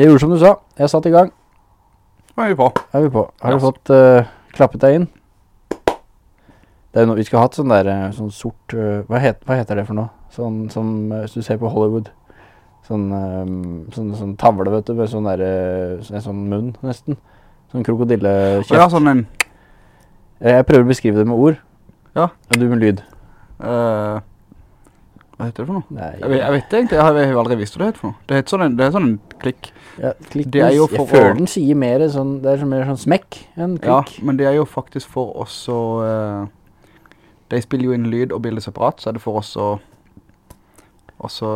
Jeg gjorde som du sa. Jeg satt i gang. Nå er vi på. Er vi på. Har du fått uh, klappet deg inn? Det er noe, vi skal ha hatt sånn der, eh, sånn sort, uh, hva, het, hva heter det for noe? Sånn som, eh, hvis du ser på Hollywood. Sånn, um, sånn, sånn tavle, vet du, med sånn der, en sånn munn, nesten. Sånn krokodillekjeft. Ja, sånn en, Jeg prøver å beskrive det med ord. Ja. Og du med lyd. eh, hva heter det for noe? Nei. Jeg vet, jeg vet egentlig, jeg har, jeg har aldri visst hva det heter for noe. Det heter sånn en, det er sånn en klikk. Ja, klikk. Det er jo jeg for å- føler den sier mer sånn, det er mer sånn smekk enn klikk. Ja, men det er jo faktisk for oss å... Uh, de spiller jo inn lyd og bilder separat, så er det for oss å... Og så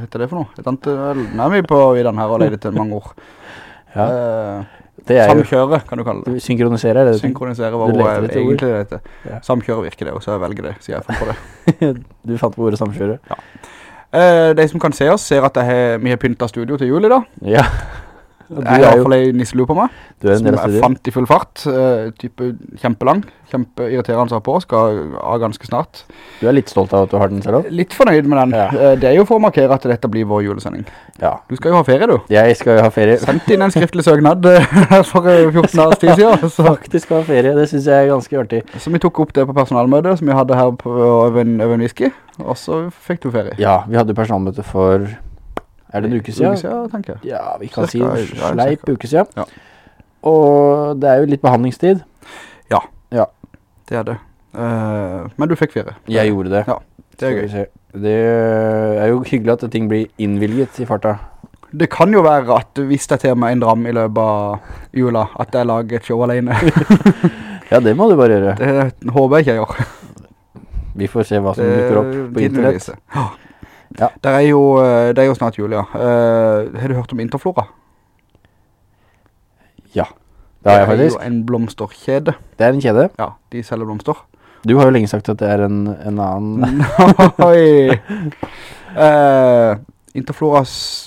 heter det for noe? Et annet, nå er vi på i den her og leide til mange ord. Ja, Eh, det er jo, samkjøre, kan du kalle det. synkronisere er det. Synkronisere var Du ordet egentlig det. Ja. Samkjøre virker det, og så jeg velger det, sier jeg fant på det. du fant på ordet samkjøre. Eh, de som kan se oss, ser at har, vi har pyntet studio til jul i dag. Ja. Du er, i er hvert fall en nisselue på meg, du er som jeg fant i full fart. Uh, type kjempelang, kjempeirriterende å ha på, skal ha ganske snart. Du er litt stolt av at du har den selv? Litt fornøyd med den. Ja. Uh, det er jo for å markere at dette blir vår julesending. Ja. Du skal jo ha ferie, du. Jeg skal jo ha ferie. Sendt inn en skriftlig søknad eh, for eh, 14 års tid siden, så, Faktisk ha ferie, det synes jeg er ganske artig. så vi tok opp det på personalmøtet som vi hadde her på over en, over en whisky, og så fikk du ferie. Ja, vi hadde personalmøte for, er det en uke siden? Uke siden, tenker jeg. Ja, vi kan Cirka, si en sleip uke siden. Ja. Og det er jo litt behandlingstid. Ja Det er det. Uh, men du fikk fire. Jeg gjorde det. Ja, det er gøy. Det er jo hyggelig at ting blir innvilget i farta. Det kan jo være at hvis jeg tar meg en dram i løpet av jula, at jeg lager et show alene. Ja, det må du bare gjøre. Det håper jeg ikke jeg gjør. Vi får se hva som dukker opp på internett. Ja. Ja. Det er jo, eh, det er jo snart jul, ja. Uh, har du hørt om Interflora? Ja, det har jeg Det er jo en blomsterkjede. Det er en kjede. Ja, de selger blomster. Du har jo lenge sagt at det er en, en annen. Nei! uh, Interflora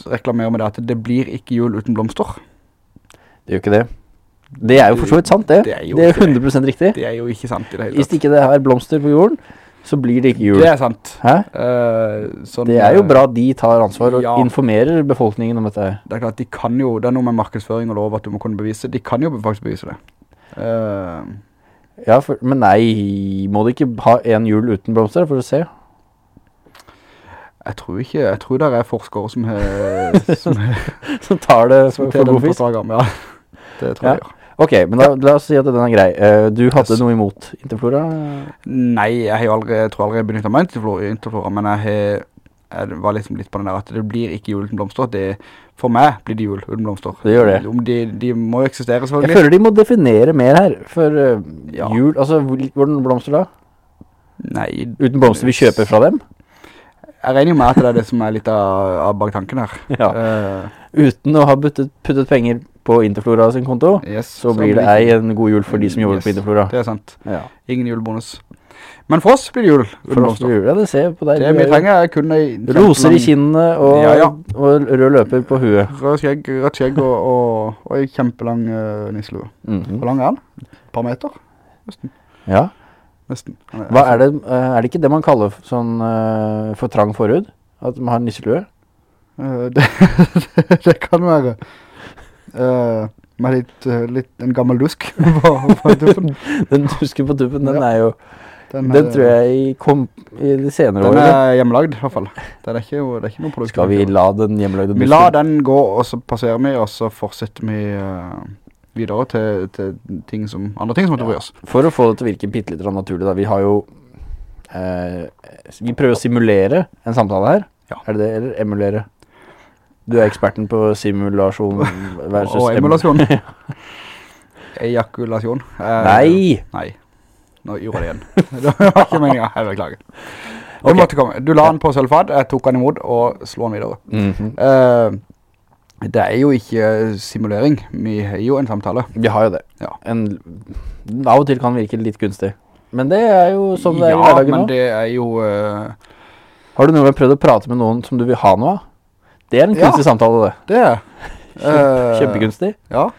reklamerer med det at det blir ikke jul uten blomster. Det gjør ikke det. Det er jo for så vidt sant, det. Det er jo Det er 100% riktig. Det er jo ikke sant i det hele tatt. Hvis ikke det er blomster på jorden, så blir det ikke jul. Det er sant. Eh, sånn, Det er jo bra bra de tar ansvar og Ja. informerer befolkningen om dette. Det er klart, de kan jo, det er noe med markedsføring og lov at du må kunne bevise. De kan jo faktisk bevise det. Uh, Ja, for, men nei, må du ikke ha en jul uten blomster for å se? jeg tror ikke, jeg tror det er forskere som he, som Så tar det som for, god fisk. ja. Det tror Ja. jeg gjør. Ok, men da, la oss si at den er grei. Eh, du hadde Yes. noe imot Interflora? Nei, jeg har aldri, jeg tror aldri jeg benyttet meg Interflora, Interflora men jeg, har, jeg var liksom litt på den der at det blir ikke jul uten blomster. Det, for meg blir det jul uten blomster. Det gjør det. De, de må jo eksistere selvfølgelig. Jeg føler de må definere mer her, for eh, Ja. jul, altså hvordan blomster da? Nei, Uten blomster vi kjøper fra dem? jeg regner jo med at det er det som er litt av, av bak tanken her. Ja. Uh, Uten å ha puttet, puttet penger på Interflora sin konto, yes, så blir det ei en god jul for de som jobber Yes, på Interflora. Det er sant. Ja. Ingen julebonus. Men for oss blir det jul For oss blir det, ja, det ser jeg på deg. Det vi er trenger er kun Roser i kinnene og, Ja, ja. og rød løper på huet. Rød skjegg, rødt skjegg og, og, og kjempelang uh, nisselue. -hmm. Hvor lang er den? Et par meter? Ja. Nesten. Hva er det, eh, er det ikke det man kaller sånn uh, for trang forhud? At man har nisselue? Eh, det, det kan være. Eh, med litt, eh, litt en gammel dusk på, på tuppen. Den dusken på tuppen, den Ja. er jo, Den, den er- tror jeg kom i de senere årene. Den år, er hjemmelagd i hvert fall. Det er ikke, det er ikke noe produkt. Skal vi la den hjemmelagde Vi lar den gå, og så passerer vi, og så fortsetter vi uh, videre til, til ting som, andre ting som måtte bry oss. For å få det til å virke pittelitt naturlig da, vi har jo, Uh, vi prøver å simulere en samtale her. Ja. Er det det, eller emulere? Du er eksperten på simulasjon versus Og emulasjon. Ejakulasjon. Eh, Nei! Nei. Nå gjorde jeg det igjen. det var ikke meningen. Jeg beklager. Okay. Måtte komme. Du la den på sølvfad, jeg tok den imot og slå den videre. Mhm. Eh, det er jo ikke simulering. Vi har jo en samtale. Vi har jo det. Ja. En, av og til kan virke litt kunstig. Men det er jo som det er i ja, men nå. det er jo... Uh... Har du noen gang prøvd å prate med noen som du vil ha noe av? Det er en Ja. kunstig samtale det. det er... eh, Kjempekunstig. Ja.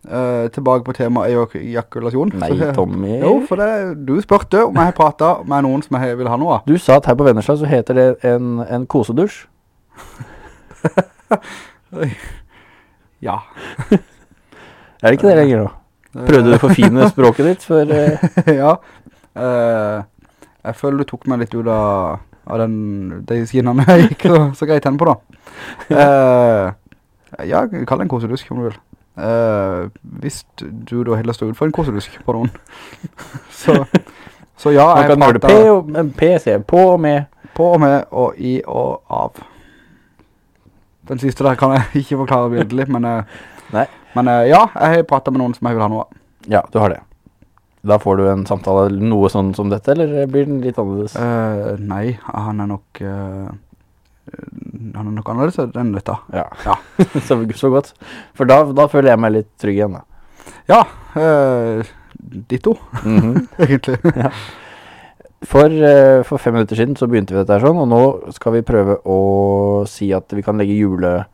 Uh, tilbake på tema ejakulasjon. Nei, Så- Tommy. Jo, for det, du spurte om jeg har pratet med noen som jeg vil ha noe. Du sa at her på Vennesla så heter det en, en kosedusj. Ja. Er det ikke det lenger nå? Prøvde du å forfine språket ditt for... uh... ja. Uh, jeg føler du tok meg litt ut av, av den, de skinnene jeg gikk så, så greit henne på da. Uh, ja, kall det en kosedusk om du vil. Uh, hvis du da heller står ut for en kosedusk på noen. så, så ja, jeg kan prater og, men P, PC på og med. på og med og i og av. Den siste der kan jeg ikke forklare bildelig, men, eh, men ja, jeg har pratet med noen som jeg vil ha noe av. Ja, du har det. Da får du en samtale noe sånn som dette, eller blir den litt annerledes? Uh, nei, han er nok Uh, Han er nok annerledes enn dette. Ja, Ja. så, så godt. For da, da føler jeg meg litt trygg igjen da. Ja, eh, ditto, -hmm. egentlig. For, eh, for fem minutter siden så begynte vi dette her sånn, og nå skal vi prøve å si at vi kan legge jule,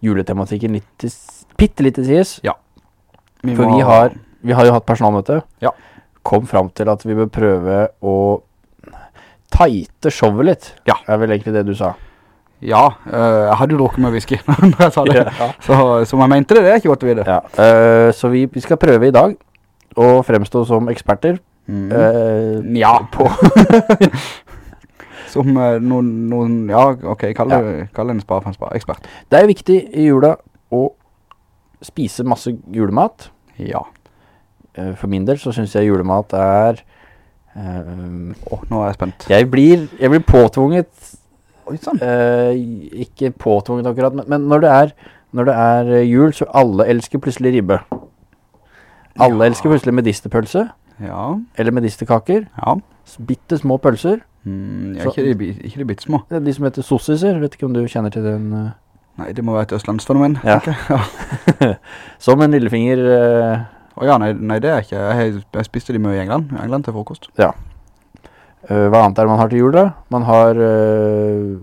juletematikken litt til, pittelitt til sies. sides. Vi For må- vi har, vi har jo hatt personalmøte. Ja. Kom fram til at vi bør prøve å tighte showet litt. Ja. Er vel egentlig det du sa. Ja, eh, jeg hadde jo drukket med whisky når jeg sa det. Ja. Så, som jeg mente det, det er ikke godt å vite. Ja. Uh, så vi, vi skal prøve i dag å fremstå som eksperter. Mm. Uh, ja. På, Som noen, noen, ja, ok, kall det, kall det en spa for en spa, ekspert. det er viktig i jula å spise masse julemat. Ja. Eh, for min del så synes jeg julemat er... eh, Åh, nå er jeg spent. jeg, blir, jeg blir påtvunget Oi, sånn. uh, ikke påtvunget akkurat, men, men når det er når det er jul, så alle elsker plutselig ribbe. Alle Ja. elsker plutselig medisterpølse, Ja, eller medisterkaker. ja. Bittesmå Bitte små pølser. Mm, ja ikke, de, ikke de bitte små. Det er De som heter sossiser, vet ikke om du kjenner til den. Uh... Nei, det må være et østlandsfenomen. Ja. tenker jeg. Ja. Som en lillefinger. eh, Å ja, nei, nei, det er ikke. Jeg, jeg spiste de mye i England. England til frokost. eh, hva annet er det man har til jul da? Man har uh,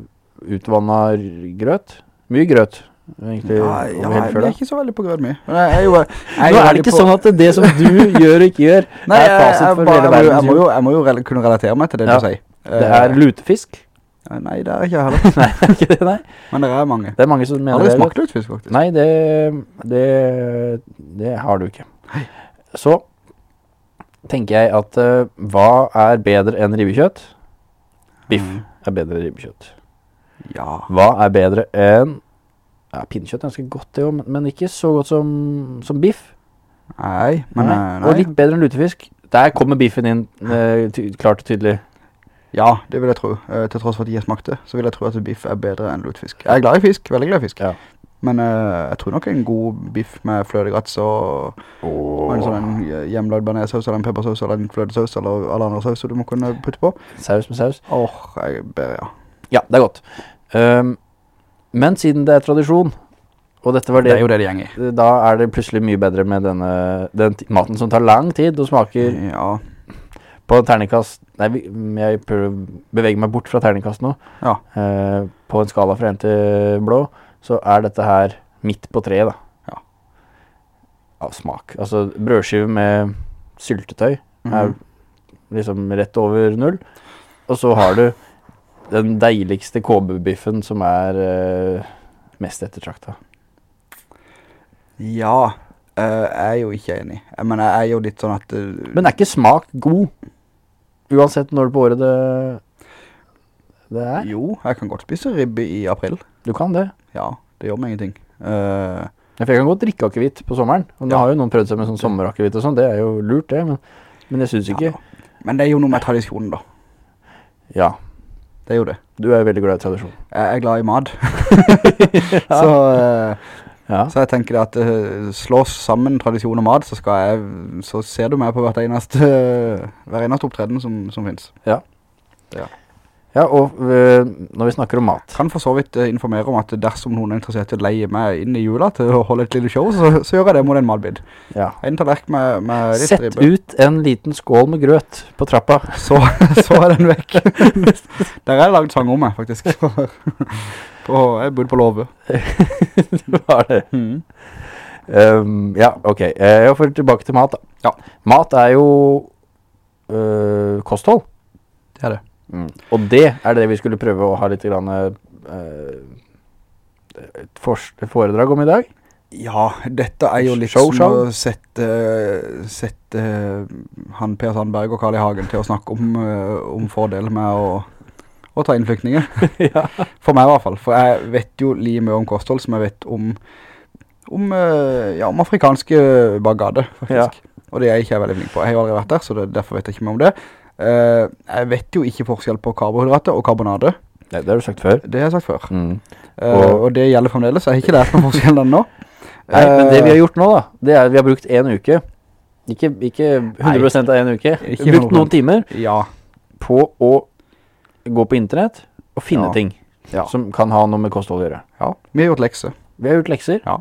utvannet grøt. Mye grøt, egentlig, Ja, ja, jeg er ikke så veldig på grøt mye. Nå er det ikke sånn at det som du gjør og ikke gjør, Nei, er fasit for hele verden. jeg, må jo, jeg må jo rel- kunne relatere meg til det Ja. du sier. Det er lutefisk. Eh, Nei, det er ikke jeg heller. Nei, ikke det, nei. Men det er mange. Det er mange som mener aldri det. smakt lutefisk, faktisk. Nei, det, det, det har du ikke. Så tenker jeg at uh, hva er bedre enn ribbekjøtt? Biff Mm. er bedre enn ribbekjøtt. Ja. Hva er bedre enn ja, Pinnekjøtt er ganske godt, det jo, men, men ikke så godt som, som biff. Nei, men Nei. eh, nei. Og litt bedre enn lutefisk. Der kommer biffen inn uh, klart og tydelig. Ja, det vil jeg tro. Uh, til tross for at jeg har smakt det, så vil jeg tro at biff er bedre enn lutefisk. Jeg er glad i fisk, veldig glad i fisk. Ja. Men uh, jeg tror nok en god biff med flødegrats og, og en sånn en hjemmelagd bearnéssaus eller en peppersaus eller en flødesaus eller alle andre sauser du må kunne putte på. Saus med saus. Åh, jeg ber, ja. Ja, det er godt. Um, men siden det er tradisjon, og dette var Det det er jo det det gjenger i. da er det plutselig mye bedre med denne den maten som tar lang tid og smaker Ja, på terningkast Nei, jeg prøver å bevege meg bort fra terningkast nå. Ja. Uh, på en skala fra en til blå, så er dette her midt på treet, da. Ja. Av smak. Altså, brødskive med syltetøy er Mhm. liksom rett over null. Og så har du den deiligste KB-biffen som er eh, mest ettertrakta. ja eh, jeg er jo ikke enig. Mener, jeg er jo litt sånn at... eh, Men er ikke smak god? Uansett når på året det, det er? Jo, jeg kan godt spise ribbe i april. Du kan det. Ja, det gjør meg ingenting. Uh, Ja, jeg kan godt drikke akevitt på sommeren. Og Ja. har jo noen prøvd seg med sånn sommerakevitt og sånn. Det er jo lurt, det. Men, men jeg synes ikke ja. Men det er jo noe med tradisjonen da. Ja. Det er jo det. Du er veldig glad i tradisjon. Jeg er glad i mad. så, uh, Ja. så jeg tenker at uh, slås sammen tradisjon og mad, så, jeg, så ser du meg på hvert eneste, hver eneste opptreden som, som finnes. ja, og øh, når vi snakker om mat Kan for så vidt eh, informere om at dersom noen er interessert i å leie meg inn i jula til å holde et lille show, så, så gjør jeg det mot en matbid. ja. En tallerk med, med litt Sett ribbe. ut en liten skål med grøt på trappa. Så, så er den vekk. Der er jeg laget sang om meg, faktisk. på, jeg bodde på lovet. det var det. Um, ja, ok. Eh, Jeg får tilbake til mat, da. Ja. Mat er jo øh, kosthold. Det er det. Mm. Og det er det vi skulle prøve å ha litt grann, uh, et foredrag om i dag. Ja, dette er jo litt Show, som å sette, sette han Per Sandberg og Karl I. Hagen til å snakke om, eh, om fordel med å, å ta inn flyktninger. ja. For meg i hvert fall, for jeg vet jo li mye om kosthold som jeg vet om, om, eh, ja, om afrikanske bagade, faktisk. Og det er jeg ikke veldig flink på. Jeg har jo aldri vært der, så det, derfor vet jeg ikke mer om det. Eh, jeg vet jo ikke forskjell på karbohydrater og karbonade. Nei, det har du sagt før. Det har jeg sagt før. Mm. Og, Og- og det gjelder fremdeles. Jeg har ikke lært noen forskjell ennå. Nei, men det vi har Eh, gjort nå da, det er at vi har brukt en uke, ikke, ikke 100% av en uke, vi har brukt noen timer Ja, på å gå på internett og finne Ja. ting Ja. som kan ha noe med kosthold å gjøre. ja. Vi har gjort lekser. Vi har gjort lekser, Ja.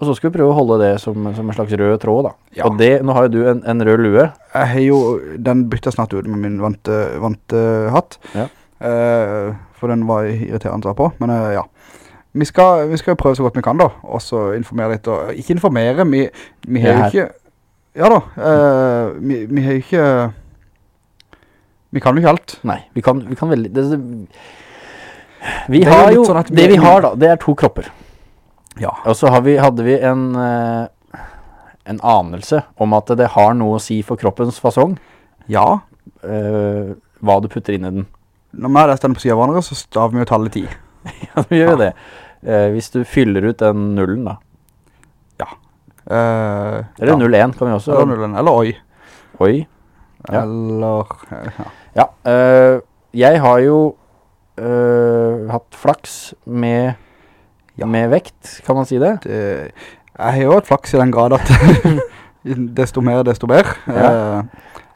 Og så skal vi prøve å holde det som, som en slags rød tråd da. Ja. Og det, nå har jo du en, en rød lue. Jeg har jo, den bytter snart ut med min vante, vante hatt. Ja. Eh, for den var irriterende å ta på, men eh, ja. Vi skal, vi skal prøve så godt vi kan da, og så informere litt, og ikke informere, vi, vi har jo ikke, ja da, eh, vi, vi har jo ikke, vi kan jo ikke alt. Nei, vi kan, vi kan veldig... Det, det, vi Det har jo, sånn det vi har da, det er to kropper. Ja. Og så har vi, hadde vi en, eh, en anelse om at det har noe å si for kroppens fasong, Ja, Uh, hva du putter inn i den. når vi er stående på siden av hverandre, så staver vi jo tallet 10. Ja, vi gjør jo det. Uh, hvis du fyller ut den nullen da. Eh, Eller ja. 01 kan vi også. Eller nullen, eller oi. Oi. Ja. Eller, ja. Ja, jeg har jo hatt flaks med, Ja. med vekt, kan man si det? det, jeg har jo et flaks i den grad at desto mer, desto bedre. Ja. Eh,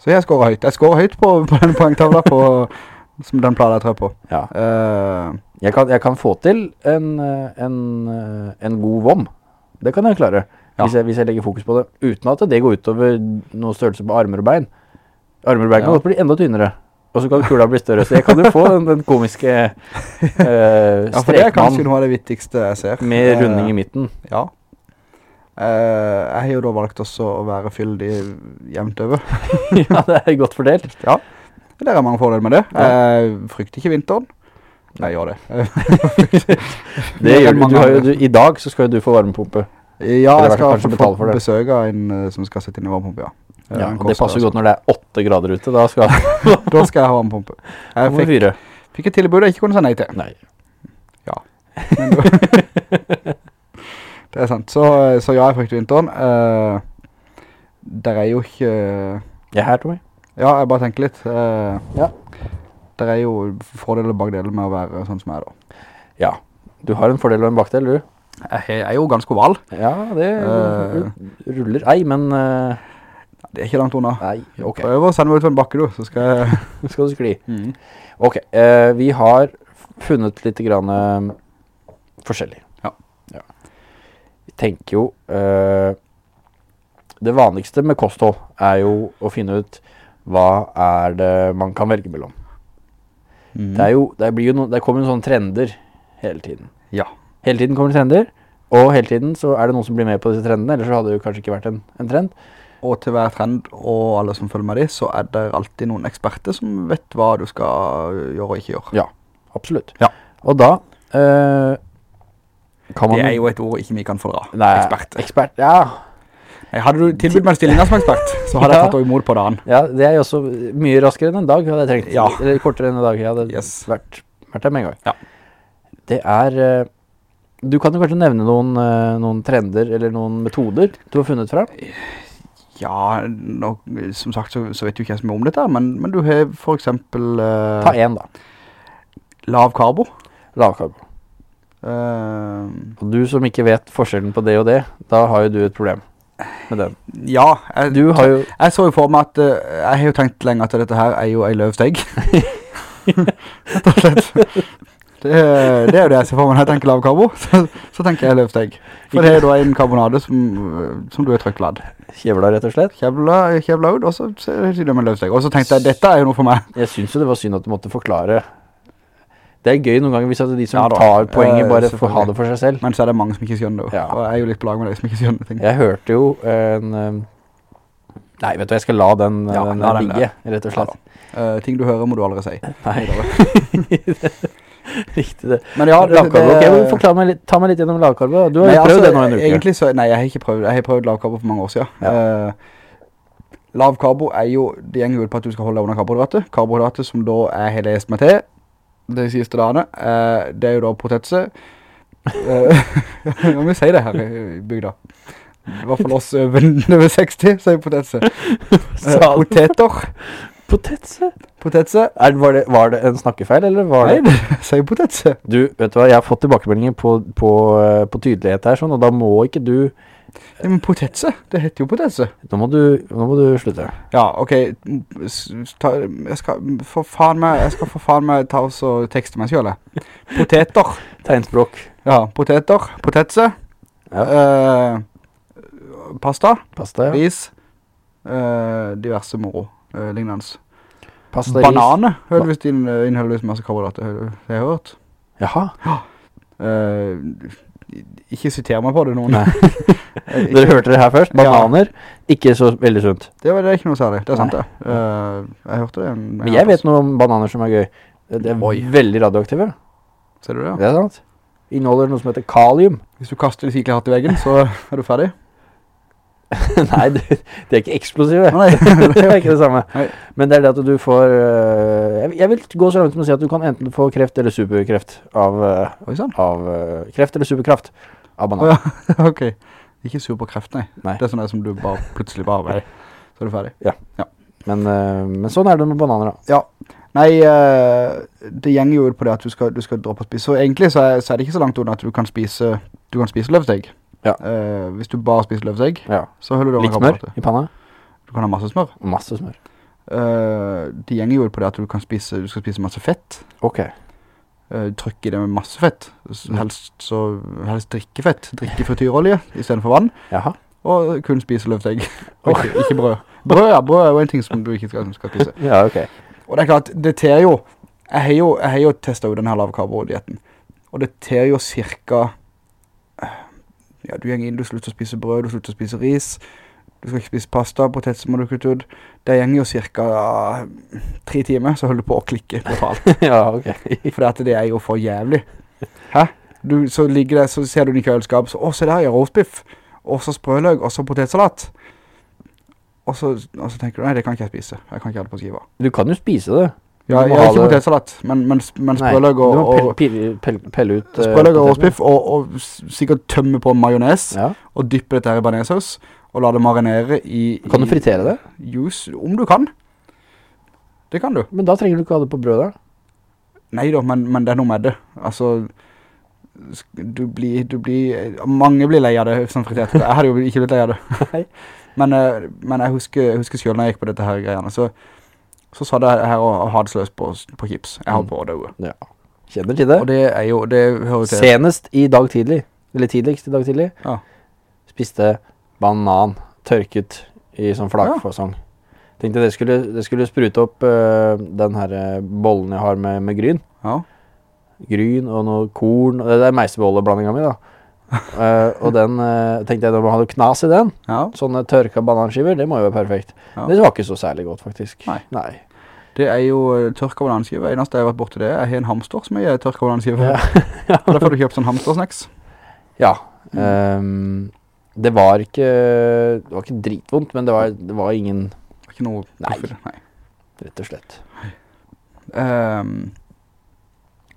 så jeg skårer høyt. Jeg skårer høyt på, på den poengtavla på, som den planen jeg tror på. Ja. Eh, Jeg kan, jeg kan få til en, en, en god vom. Det kan jeg klare. Ja. Hvis, jeg, hvis jeg legger fokus på det. Uten at det går utover noen størrelse på armer og bein. Armer og bein kan godt bli enda tynnere. Og så kan kula bli større. Så jeg kan jo få den, den komiske uh, ja, for det er kanskje noe av det vittigste jeg ser. med runding i Eh, midten. Ja. Uh, jeg har jo da valgt også å være fyldig jevnt over. ja, det er godt fordelt. Ja, det er mange fordeler med det. Jeg frykter ikke vinteren. Nei, jeg gjør det. Det gjør du. du, har jo, du. I dag så skal du få varmepumpe. Ja, jeg skal få besøk av en eh, som skal sette inn i varmepumpe, ja. Ja, og det passer godt når det er 8 grader ute. Da skal Da skal jeg ha varmepumpe. Jeg fikk, fikk et tilbud jeg ikke kunne si nei til. Nei. Ja. det er sant. Så, så ja, jeg frykter vinteren. Uh, der er jo ikke... Jeg er her, Tommy. Ja, jeg bare tenker litt. Uh, Ja. Der er jo fordel og bakdeler med å være sånn som jeg er da. Ja. Du har en fordel og en bakdel, du. Jeg er jo ganske oval. Ja, det Eh. ruller ei, men Det er ikke langt unna. Nei, ok. Prøv å sende meg ut på en bakke du, så skal jeg... Skal du skli. Ok, eh, vi har funnet litt grann eh, forskjellig. Ja. Vi tenker jo eh, Det vanligste med kosthold er jo å finne ut hva er det man kan velge mellom. Mm. Det jo, det blir jo no, det kommer jo sånne trender hele tiden. Ja. Hele tiden kommer det trender, og hele tiden så er det noen som blir med på disse trendene, ellers så hadde det jo kanskje ikke vært en, en trend. Og til hver trend og alle som følger med de, så er det alltid noen eksperter som vet hva du skal gjøre og ikke gjøre. Ja, absolutt. Ja. Og da eh, kan man Det er jo et ord ikke vi kan fordra. Nei, Ekspert. Ekspert, ja. Nei, hadde du tilbudt meg stillingen som ekspert, så hadde Ja. jeg tatt det imot på dagen. Ja, det er jo også mye raskere enn en dag hadde jeg trengt. Ja. Eller kortere enn en dag. Jeg hadde Yes. vært, vært der med en gang. Ja. Det er eh, Du kan jo kanskje nevne noen, eh, noen trender eller noen metoder du har funnet fra? Ja, nok, som sagt så, så vet du ikke så mye om dette, men, men du har for eksempel Uh, Ta en da. lav karbo. Lavkarbo. Uh, Og du som ikke vet forskjellen på det og det, da har jo du et problem med den. ja, jeg, Du har jo jeg så jo for meg at uh, jeg har jo tenkt lenge at dette her er jo en løvsteg. Det, det er jo det jeg ser for meg når jeg tenker lav karbo, så, så tenker jeg løvsteg. For det er da en karbonade som, eh, som du er ladd. kjevla, rett og slett. Kjevla, kjevla ut, og så ser det med løvsteg. Og så tenkte jeg, dette er jo noe for meg. Jeg synes jo det var synd at du måtte forklare Det er gøy noen ganger hvis de som Ja tar poenget, Eh, bare får ha det for seg selv. Men så er det mange som ikke skjønner det. Ja. Og jeg er jo litt på lag med deg som ikke skjønner ting. Jeg hørte jo en um, Nei, vet du, jeg skal la den, Ja, den la den ligge, rett og slett. Eh, ting du hører må du aldri si. Nei. Riktig det. Men ja, det, lavkarbo. Okay, Ok, meg litt, ta meg litt gjennom lavkarbo. Du har Nei, prøvd altså, det nå en uke. Egentlig så, nei, jeg har ikke prøvd, jeg har prøvd lavkarbo for mange år siden. Eh, lavkarbo er jo, det gjenger ut på at du skal holde deg under karbohydrater. Karbohydrater som da er jeg har lest meg til de siste dagene, eh, det er jo da potetse. Hva jeg må si det her i bygda. I hvert fall oss over, over 60, sier potetse. Eh, poteter. Potetse? Potetse. Er, var, det, var det en snakkefeil, eller var Nei, det det sier potetse. Du, vet du hva, jeg har fått tilbakemeldinger på, på, eh, på tydelighet her, sånn, og da må ikke du Ja, men potetse, det heter jo potetse. Nå må du, nå må du slutte. Ja, ok, jeg skal for faen meg, jeg skal for faen meg ta oss og tekste meg selv. Poteter. Tegnspråk. Ja, poteter, potetse, Ja. eh, pasta, Pasta, ja. ris, eh, diverse moro, eh, lignende. Pasta. Banane, din uh, inneholder masse karbohydrater, har det har jeg hørt. Jaha. Uh, ikke siter meg på det. Eh, Dere hørte det her først. Ja. Bananer, ikke så veldig sunt. Det var det ikke noe særlig, det er sant Nei. det. Uh, jeg hørte det. en- Men jeg vet noe om bananer som er gøy. Det er Oi. veldig radioaktive. Ser du det? Det er sant. Inneholder noe som heter kalium. Hvis du kaster de sikle hatt i veggen, så er du ferdig. Nei, det, det er ikke eksplosive. Det er ikke det samme. Men det er det at du får øh, jeg, vil gå så langt som å si at du kan enten få kreft eller superkreft av, Oi av øh, Kreft eller superkraft av banan. Oh, ja, ok. Ikke superkreft, nei. Nei. Det er sånn det som du bare plutselig bare, så er du ferdig. Men, øh, men sånn er det med bananer, da. Ja. Nei, eh, det gjenger jo på det at du skal, du skal droppe å spise. Så egentlig så er, så er det ikke så langt under at du kan spise, du kan spise løvstegg. Ja. Eh, hvis du bare spiser løvsegg, Ja. så holder du Litt smør i panna. Du kan ha masse smør. Masse smør. Eh, det gjenger jo på det at du kan spise, du skal spise masse fett. Ok. Uh, Trykke i det med masse fett. Helst, så, helst drikke fett. Drikke frityrolje i stedet for vann. Jaha. Og kun spise løvsegg. Og ikke, ikke brød. Brød, ja. Brød er jo en ting som du ikke skal, skal spise. Ja, ok. Og det er klart, det ter jo Jeg har jo, jeg har jo testet ut denne lavkarbo-dietten. Og det ter jo cirka Ja, du gjenger inn, du slutter å spise brød, du slutter å spise ris. Du skal ikke spise pasta, potet må du kutte ut. Det gjenger jo cirka tre timer, så holder du på å klikke totalt. ja, ok. For det er jo for jævlig. Hæ? Du, så ligger det, så ser du den i kjøleskap, så, å, se der, jeg har roastbiff. Og så sprøløg, og så potetsalat. Og så, og så tenker du, nei, det kan ikke jeg spise. Jeg kan ikke ha det på skiva. Du kan jo spise det. Ja, jeg ha har ikke det- potetsalat, men, men, men Nei, sprøløg og, Du må pelle, pelle, pelle ut øh, sprøløg og spiff, og, og sikkert tømme på majones, Ja. og dyppe dette her i banesaus, og la det marinere i... Kan du fritere det? Juice, om du kan. Det kan du. Men da trenger du ikke ha det på brød da. Nei da, men, men det er noe med det. Altså, du blir, du blir, mange blir lei av det som fritert. Jeg hadde jo ikke blitt lei av det. Nei. Men, eh, men jeg husker, jeg husker selv når jeg gikk på dette her greiene, så, så sa det her og hadde sløs på, på kips. Jeg holdt på å døde. Ja. Kjenner til det. Og det er jo, det hører til. Senest i dag tidlig, eller tidligst i dag tidlig, Ja. spiste banan tørket i sånn flakfasong. Tenkte det skulle, det skulle sprute opp uh, den her øh, bollen jeg har med, med gryn. Ja. Gryn og noe korn, og det er meisebolleblandingen min da. Eh, og den uh, tenkte jeg, når man hadde knas i den, Ja. sånne tørka bananskiver, det må jo være perfekt. Ja. Det var ikke så særlig godt faktisk. Nei. Nei. Det er jo eh, tørka bananskiver. Eneste jeg har vært borte det, jeg har en hamster som er tørka bananskiver. Ja. Og Derfor har du kjøpt sånn hamstersnacks. Ja. ehm, det var ikke Det var ikke dritvondt, men det var, det var ingen Ikke noe Nei. Nei. Rett og slett. Ehm,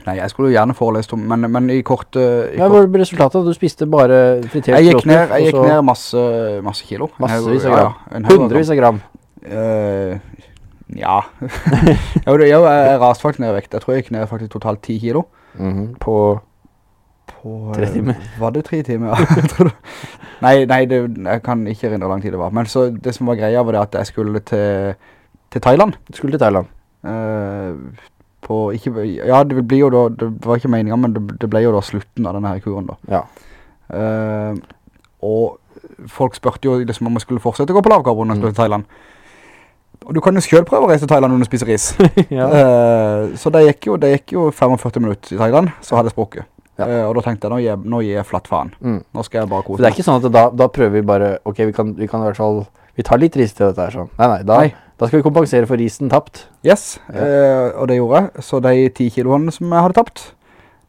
nei, jeg skulle jo gjerne forelest om, men, men i korte... i Ja, kort- Hva ble resultatet? Du spiste bare fritert jeg gikk ned, jeg gikk ned masse, masse kilo. Massevis av gram. ja, Hundrevis av gram. Uh, ja. jo, jeg, jeg raste faktisk ned vekt. Jeg tror jeg gikk ned faktisk totalt 10 kilo. Mhm, På På, Tre eh, timer. Var det tre timer, ja? Nei, nei det, jeg kan ikke rinne hvor lang tid det var. Men så det som var greia var det at jeg skulle til, til Thailand. Du skulle til Thailand. Eh, på, ikke, ja, det blir jo da, det var ikke meningen, men det, det ble jo da slutten av denne her kuren da. Ja. Uh, og folk spørte jo liksom om man skulle fortsette å gå på lavkarbon når man Mm. skulle til Thailand. Og du kan jo selv prøve å reise til Thailand når du spiser ris. ja. uh, så det gikk, jo, det gikk jo 45 minutter i Thailand, så hadde jeg språket. Ja. Uh, og da tenkte jeg, nå gir, nå gir jeg flatt faen. Mm. Nå skal jeg bare For Så det er ikke sånn at da, da prøver vi bare Ok, vi kan, vi kan i hvert fall Vi tar litt ris til dette her sånn. Nei, nei. Da, Nei. Da skal vi kompensere for risen tapt. Yes, Ja. eh, og det gjorde jeg. Så de 10 kiloene som jeg hadde tapt,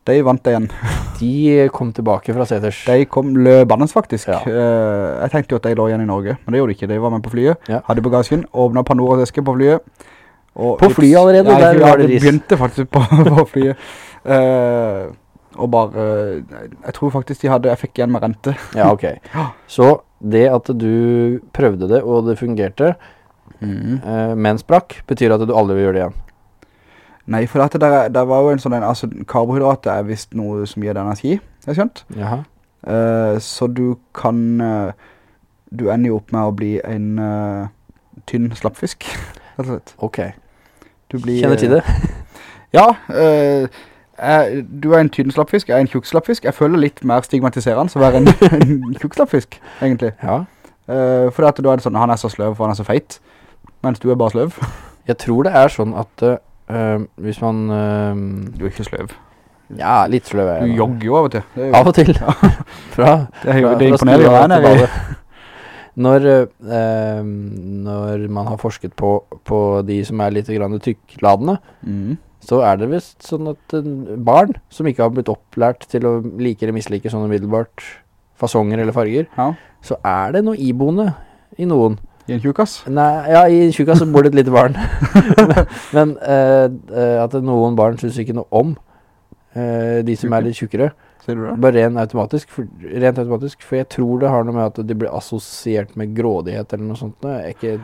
De vant igjen. De kom tilbake fra Seters. De kom løbandes faktisk. Ja. Eh, jeg tenkte jo at de lå igjen i Norge, men det gjorde de ikke. De var med på flyet, Ja. hadde bagasjen, åpnet Pandoras eske på flyet. På flyet allerede? Ja, Der var det det ris. begynte faktisk på, på flyet. Eh, og bare, jeg tror faktisk de hadde, jeg fikk igjen med rente. Ja, ok. Så det at du prøvde det, og det fungerte, eh, men sprakk, betyr at du aldri vil gjøre det igjen. Nei, for det der, der var jo en sånn, altså karbohydrater er visst noe som gir deg energi, jeg har skjønt. Jaha. Eh, så du kan, eh, du ender jo opp med å bli en tynn slappfisk, rett og slett. Ok. Du blir, Kjenner til det? Ja, eh, jeg, du er en tynn slappfisk, jeg er en tjukk slappfisk. Jeg føler litt mer stigmatiserende å være en, en tjukk slappfisk, egentlig. Ja. Uh, for at du er sånn, han er så sløv, for han er så feit, mens du er bare sløv. Jeg tror det er sånn at uh, hvis man Uh, Du er ikke sløv. Ja, litt sløv er Du jeg. jogger jo av og til. Er, jo, Av og til. Fra, det er, jo- det meg til når eh, når man har forsket på, på de som er litt grann tykkladende, mm. så er det vist sånn at eh, barn som ikke har blitt opplært til å like eller mislike sånne middelbart fasonger eller farger, Ja, så er det noe iboende i noen. I en tjukkass. Nei, ja, i en så bor det et lite barn. men eh, at noen barn synes ikke noe om uh, de som er litt tjukkere. Ser du det? Bare rent automatisk, for, rent automatisk. For jeg tror det har noe med at de blir assosiert med grådighet eller noe sånt. Jeg ikke,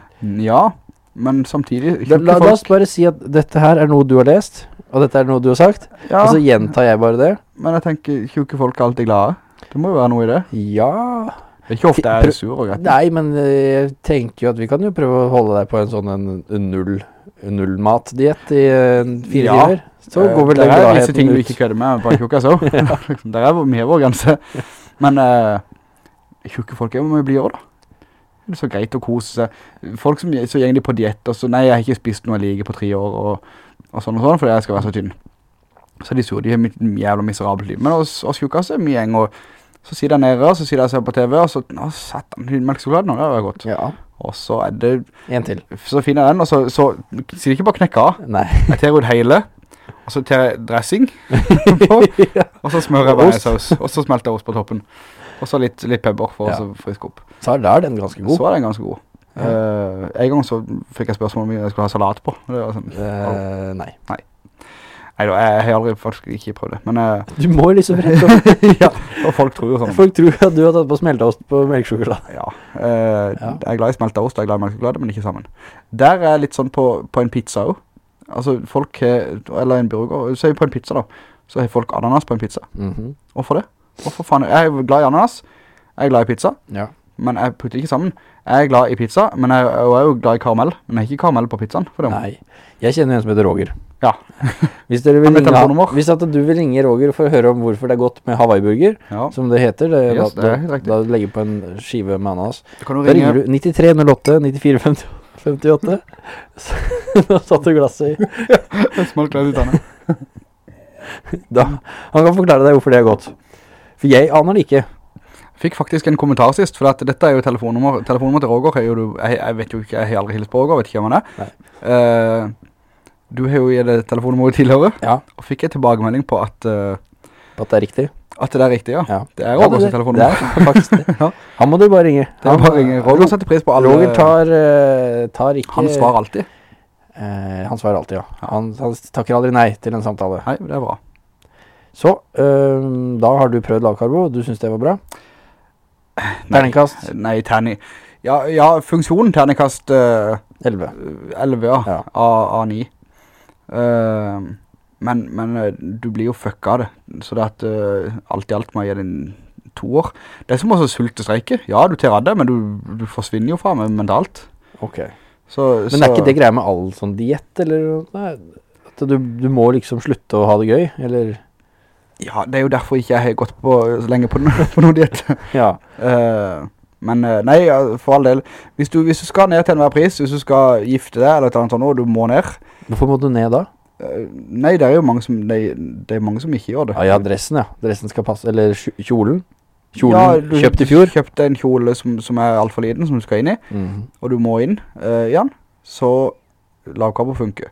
Ja, men samtidig, la, tjukke la, la oss bare si at dette her er noe du har lest, og dette er noe du har sagt. ja, Og så gjentar jeg bare det. men jeg tenker, tjukke folk er alltid glade. Det må jo være noe i det. Ja Det er ikke ofte jeg er sur og greit. Nei, men eh, jeg tenker jo at vi kan jo prøve å holde deg på en sånn en, en null nullmatdiett i eh, fire Ja. timer. Så Eh, går vel det Det er visse ting du ikke kødder med på en tjukkas også. Liksom, Der er mye vår grense. Men uh, tjukke folk er jo mye blidere da. Det er så greit å kose seg. Folk som så gjenger de på diett, og så, nei, jeg har ikke spist noe like på tre år, og, og sånn og sånn, fordi jeg skal være så tynn. Så de sur, de har mitt jævla miserabelt liv. Men oss, oss tjukkasse, mye gjeng, og så sitter jeg nede, og så sitter jeg og ser på TV, og så, nå, setter han melkesjokolade nå, det var godt. Ja, Og så er det, en til. så finner jeg den, og så, så sier jeg ikke bare knekke av. Nei. Jeg tar ut hele, og så tar jeg dressing på, og så smører jeg bare saus, og så smelter jeg ost på toppen. Og så litt, litt pepper for Ja. å friske opp. Så er den ganske god. Så er den ganske god. Eh, en gang så fikk jeg spørsmål om jeg skulle ha salat på. Det var sånn, uh, nei. nei da, jeg har aldri faktisk ikke prøvd det. Men Uh, Du må liksom rett og slett ja, og folk tror jo sånn. Folk tror at du har tatt på smelteost på melksjokolade. Ja, uh, Ja. jeg er glad i smeltaost, jeg er glad i melksjokolade, men ikke sammen. Der er jeg litt sånn på, på en pizza også. Altså folk eller en burger, så er vi på en pizza da, så har folk ananas på en pizza. Mhm. Hvorfor det? Hvorfor faen? Jeg er glad i ananas, jeg er glad i pizza, Ja. Men jeg putter ikke sammen. Jeg er glad i pizza, men jeg jeg er jo glad i karamell, men jeg er ikke karamell på pizzaen. Nei. Jeg kjenner en som heter Roger. Ja. Hvis, vil ringe, hvis du vil ringe Roger for å høre om hvorfor det er godt med Hawaii-burger, Ja. som det heter, det, Yes, det da, er da, legger på en skive med ananas, Da kan du da ringer du 9308 9458. da satt du glasset i. jeg smalt glad ut av. Da, han kan forklare deg hvorfor det er godt. For jeg aner det ikke. Fikk faktisk en kommentar sist, for dette er jo telefonnummer, telefonnummer til Roger, jeg, jeg, jeg vet jo ikke, jeg har aldri hilst på Roger, vet ikke hvem han er. Eh, du har jo gitt telefonnummeret tidligere, Ja, og fikk jeg tilbakemelding på at, eh, at det er riktig. at det er riktig, ja. Ja. Det er Ja, Rogers det- telefonnummer. Det er faktisk det. Ja. Han må du bare ringe. Det er bare ringe. Roger setter pris på alle. Roger tar, uh, tar ikke... Han svarer alltid. Han svarer alltid, ja. Han, han takker aldri nei til en samtale. Nei, det er bra. Så, da har du prøvd lavkarbo, du synes det var bra? Terningkast Nei, terning. Ja, ja, funksjonen terningkast Uh, 11. 11, ja, Ja. Av 9. uh, men, men eh, du blir jo fucka av det. Så det at uh, alt i alt må jeg gi din to år. Det er som også sultestreike. Ja, du tar av det, men du, du forsvinner jo fra meg mentalt. Ok. Så, Men er ikke det greia med all sånn diett, eller? Nei, at du, du må liksom slutte å ha det gøy, eller? Ja, det er jo derfor ikke jeg har gått på så lenge på, på noe diet. Ja. Uh, men eh, nei, for all del. Hvis du, hvis du skal ned til enhver pris, hvis du skal gifte deg eller et eller annet sånt, og du må ned. Hvorfor må du ned da? Uh, nei, det er jo mange som, nei, det er mange som ikke gjør det. Ja, ja, dressen, ja. Dressen skal passe, eller kjolen. Kjolen, Ja, du- kjøpt i fjor. Kjøpte en kjole som, som er alt for liten, som du skal inn i, Mhm. og du må inn uh, igjen, så lavkabber funker.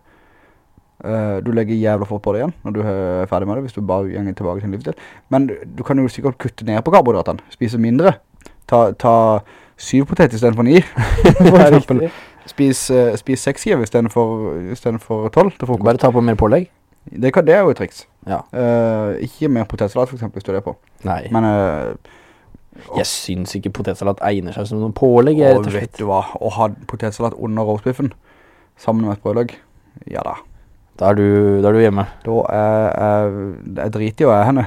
Eh, du legger jævla fort på det igjen når du er ferdig med det, hvis du bare gjenger tilbake til en livsstil. Men du, du kan jo sikkert kutte ned på karbohydratene, spise mindre. Ta, ta syv potet i stedet for ni, for eksempel. Spis, uh, spis seks skiver i stedet for, i stedet for tolv til frokost. Bare ta på mer pålegg. Det, kan, det er jo et triks. Ja. Uh, ikke mer potetsalat for eksempel, hvis du er på. Nei. Men, eh, Jeg synes ikke potetsalat egner seg som noen pålegg. og rett og vet du hva, å ha potetsalat under roastbiffen, sammen med et brødløg, ja da. Da er du, da er du hjemme. Da er jeg, jeg driter jo jeg henne.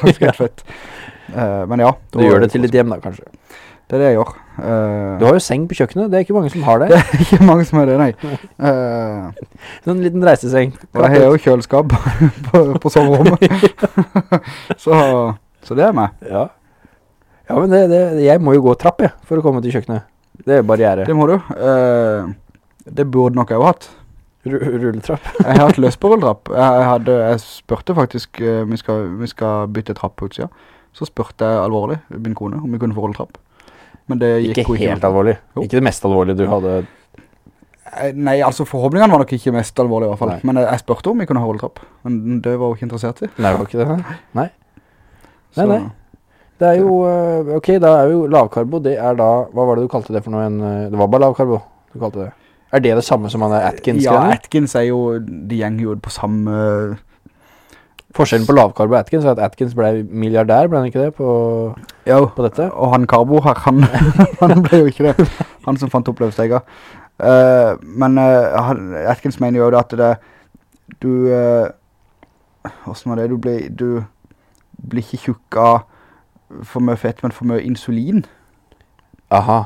Faktisk helt fett. Uh, men ja. Du gjør det til ditt hjem da, kanskje. Det er det jeg gjør. Uh, Du har jo seng på kjøkkenet. Det er ikke mange som har det. det er ikke mange som har det, nei. Uh, Sånn liten reiseseng. og jeg har jo kjøleskap på, på soverommet. så, så det er meg. Ja. Ja, men det, det, jeg må jo gå trapp, jeg, for å komme til kjøkkenet. Det er barriere. Det må du. Uh, det burde nok jeg jo hatt. Ru rulletrapp. Jeg har hatt løs på rulletrapp. Jeg, hadde, jeg spurte faktisk, uh, vi, skal, vi skal bytte trapp på utsida. Så spurte jeg alvorlig min kone om vi kunne få rulletrapp. Men det gikk Ikke ikke. helt alvorlig. Jo. Ikke det mest alvorlige du hadde. Eh, Nei, altså forhåpningene var nok ikke mest alvorlige i hvert fall. Nei. Men jeg, jeg spurte om vi kunne ha rulletrapp. Men det var hun ikke interessert i. Nei, var ikke det. Nei. Nei, nei. Det er jo, øh, ok, da er jo lavkarbo, det er da, hva var det du kalte det for noe? En, det var bare lavkarbo du kalte det. Er det det samme som han er Atkins? Ja, eller? Atkins er jo, de gjenger jo på samme... Forskjellen på lavkarbo og Atkins er at Atkins ble milliardær, ble han ikke det, på, på dette? og han Karbo her, han, han ble jo ikke det. Han som fant opp løvstega. Uh, men uh, Atkins mener jo at det, du, uh, hvordan var det, du blir, du blir ikke tjukk av for mye fett, men for mye insulin, Aha.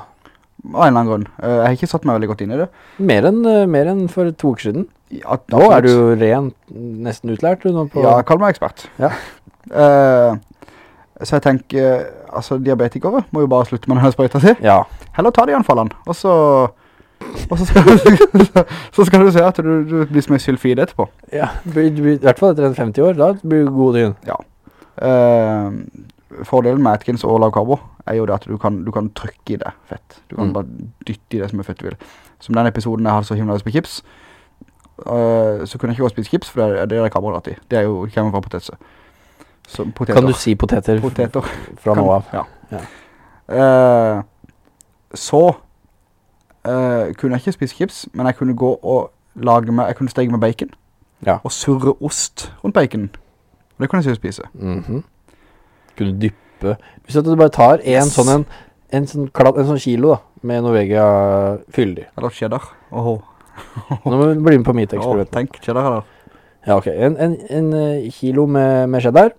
Av en eller annen grunn. Eh, jeg har ikke satt meg veldig godt inn i det. Mer enn, øh, mer enn for to uker siden. Ja, Nå er du jo rent nesten utlært du nå på... Ja, kall meg ekspert. Ja. Uh, så jeg tenker, altså diabetikere må jo bare slutte med denne sprøyta si. Ja. Heller ta de anfallene, og så, og så skal, så skal du se at du, du blir som en sylfid etterpå. ja. Du du I hvert fall etter en 50 år, da blir du god dyn. Ja. Uh, fordelen med Atkins og lav karbo er jo det at du kan, du kan trykke i det fett. Du kan Mm. bare dytte i det som er fett du vil. Som den episoden jeg hadde så himla lyst på chips, uh, så kunne jeg ikke gå og spise chips, for det er, det karbohydrat i. Det er jo, kremen fra potetse. Så poteter. Kan du si poteter Poteter. fra nå av? Ja. Ja. Uh, så uh, kunne jeg ikke spise chips, men jeg kunne gå og lage meg, jeg kunne stege med bacon. Ja. Og surre ost rundt bacon. Og det kunne jeg sikkert spise. Mhm. Kunne du dyppe Hvis du bare tar en Yes. sånn en, en, sånn kladd, en sånn kilo da Med Norvegia fyldig Eller cheddar. Åhå Nå må du bli med på mitt eksperiment tenk cheddar eller? Ja ok En, en, en eh, kilo med, med cheddar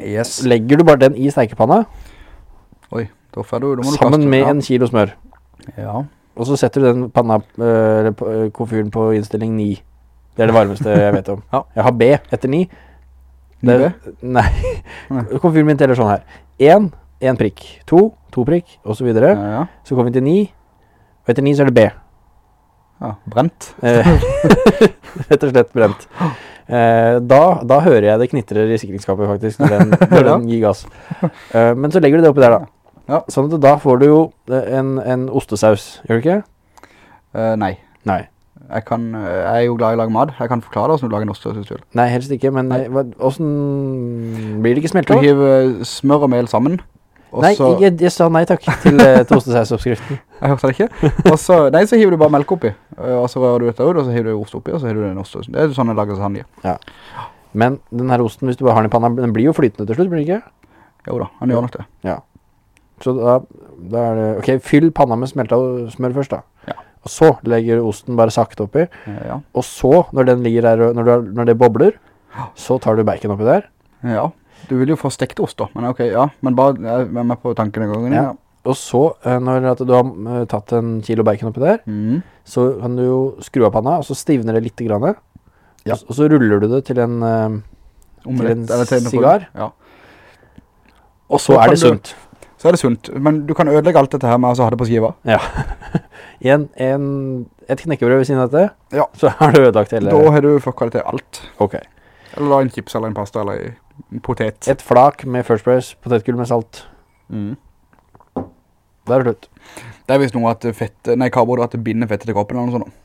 Yes. Legger du bare den i steikepanna Oi, da får du, da må du Sammen kaste. med ja. en kilo smør Ja. Og så setter du den panna eh, Eller på- eh, på innstilling 9 Det er det varmeste jeg vet om Ja. Jeg har B etter 9 Ni Det- Nei. Komfyren min teller sånn her 1, 1 prikk 2, 2 prikk Og så videre Ja, ja. Så kommer vi til 9 Og etter 9 så er det B ja. Brent. Eh, Rett og slett brent. Eh, da, da hører jeg det knitrer i sikringsskapet faktisk, når den, når den gir gass. Eh, men så legger du det oppi der da. Ja. Sånn at da får du jo eh, en, en ostesaus, gjør du ikke? Eh, nei. Nei. Jeg, kan, eh, jeg er jo glad i å lage mat. Jeg kan forklare deg hvordan du lager du vil. Nei, helst ikke, men Nei. eh, hvordan blir det ikke Du smeltet? da? hiver smør og mel sammen. Nei, jeg, jeg sa nei takk til, eh, til ostesausoppskriften. Jeg hørte det ikke. Også, nei, så hiver du bare melk oppi. eh, Og så rører du dette ut, og så hiver du ost oppi, og så hiver du den ostsausen. Det er sånn jeg lager lasagne. Men den her osten, hvis du bare har den i panna, den blir jo flytende til slutt, blir den ikke? Jo da, han gjør nok det. Så da, da er det, ok, fyll panna med smelta smør først da. Ja. Og så legger du osten bare sakte oppi. Ja. Og så, når den ligger der, når, du når det bobler, så tar du bacon oppi der. ja. Du vil jo få stekt ost da, men ok, ja. Men bare, jeg er med på tanken en gang. Ja. Og så, eh, når du har eh, tatt en kilo bacon oppi der, Mm. så kan du jo skru av panna, og så stivner det litt grann. Ja. Og, og så ruller du det til en, eh, Omelett, til en- sigar? Ja. og så så er det sunt. Så er det sunt, men du kan ødelegge alt dette her med å ha det på skiva. Ja. en, en, et knekkebrød ved siden av dette, Ja. så har du ødelagt hele. Da har du fucka det til alt. Ok. Eller en chips, eller en pasta, eller en potet. Et flak med First Price, potetgull med salt. Mm. Der er det slutt. Det er visst noe at fett, nei, karbohydrater binder fettet til kroppen eller noe sånt.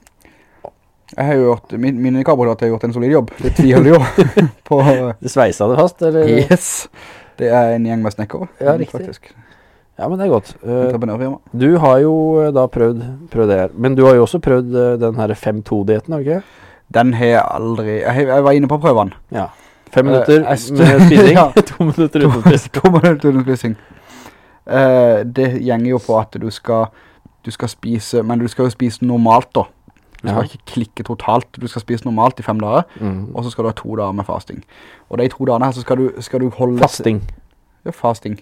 Jeg har jo gjort, min, mine karbohydrater har gjort en solid jobb. Det tviholder jo på Du sveisa det fast, eller? Yes. Det er en gjeng med snekker. Ja, riktig. Faktisk. Ja, men det er godt. Uh, du har jo eh, da prøvd, prøvd det her. Men du har jo også prøvd uh, den her 5-2-dieten, har du ikke? Den har jeg aldri... Jeg, jeg var inne på prøvene. Ja. Fem Eh, minutter med spising, Ja. to minutter uten spising. To minutter uten spising. Det gjenger jo på at du skal, du skal spise, men du skal jo spise normalt da. Du skal Ja. ikke klikke totalt, du skal spise normalt i fem dager, Mm. og så skal du ha to dager med fasting. Og de to dagene her så skal du, skal du holde... Fasting. Ja, fasting.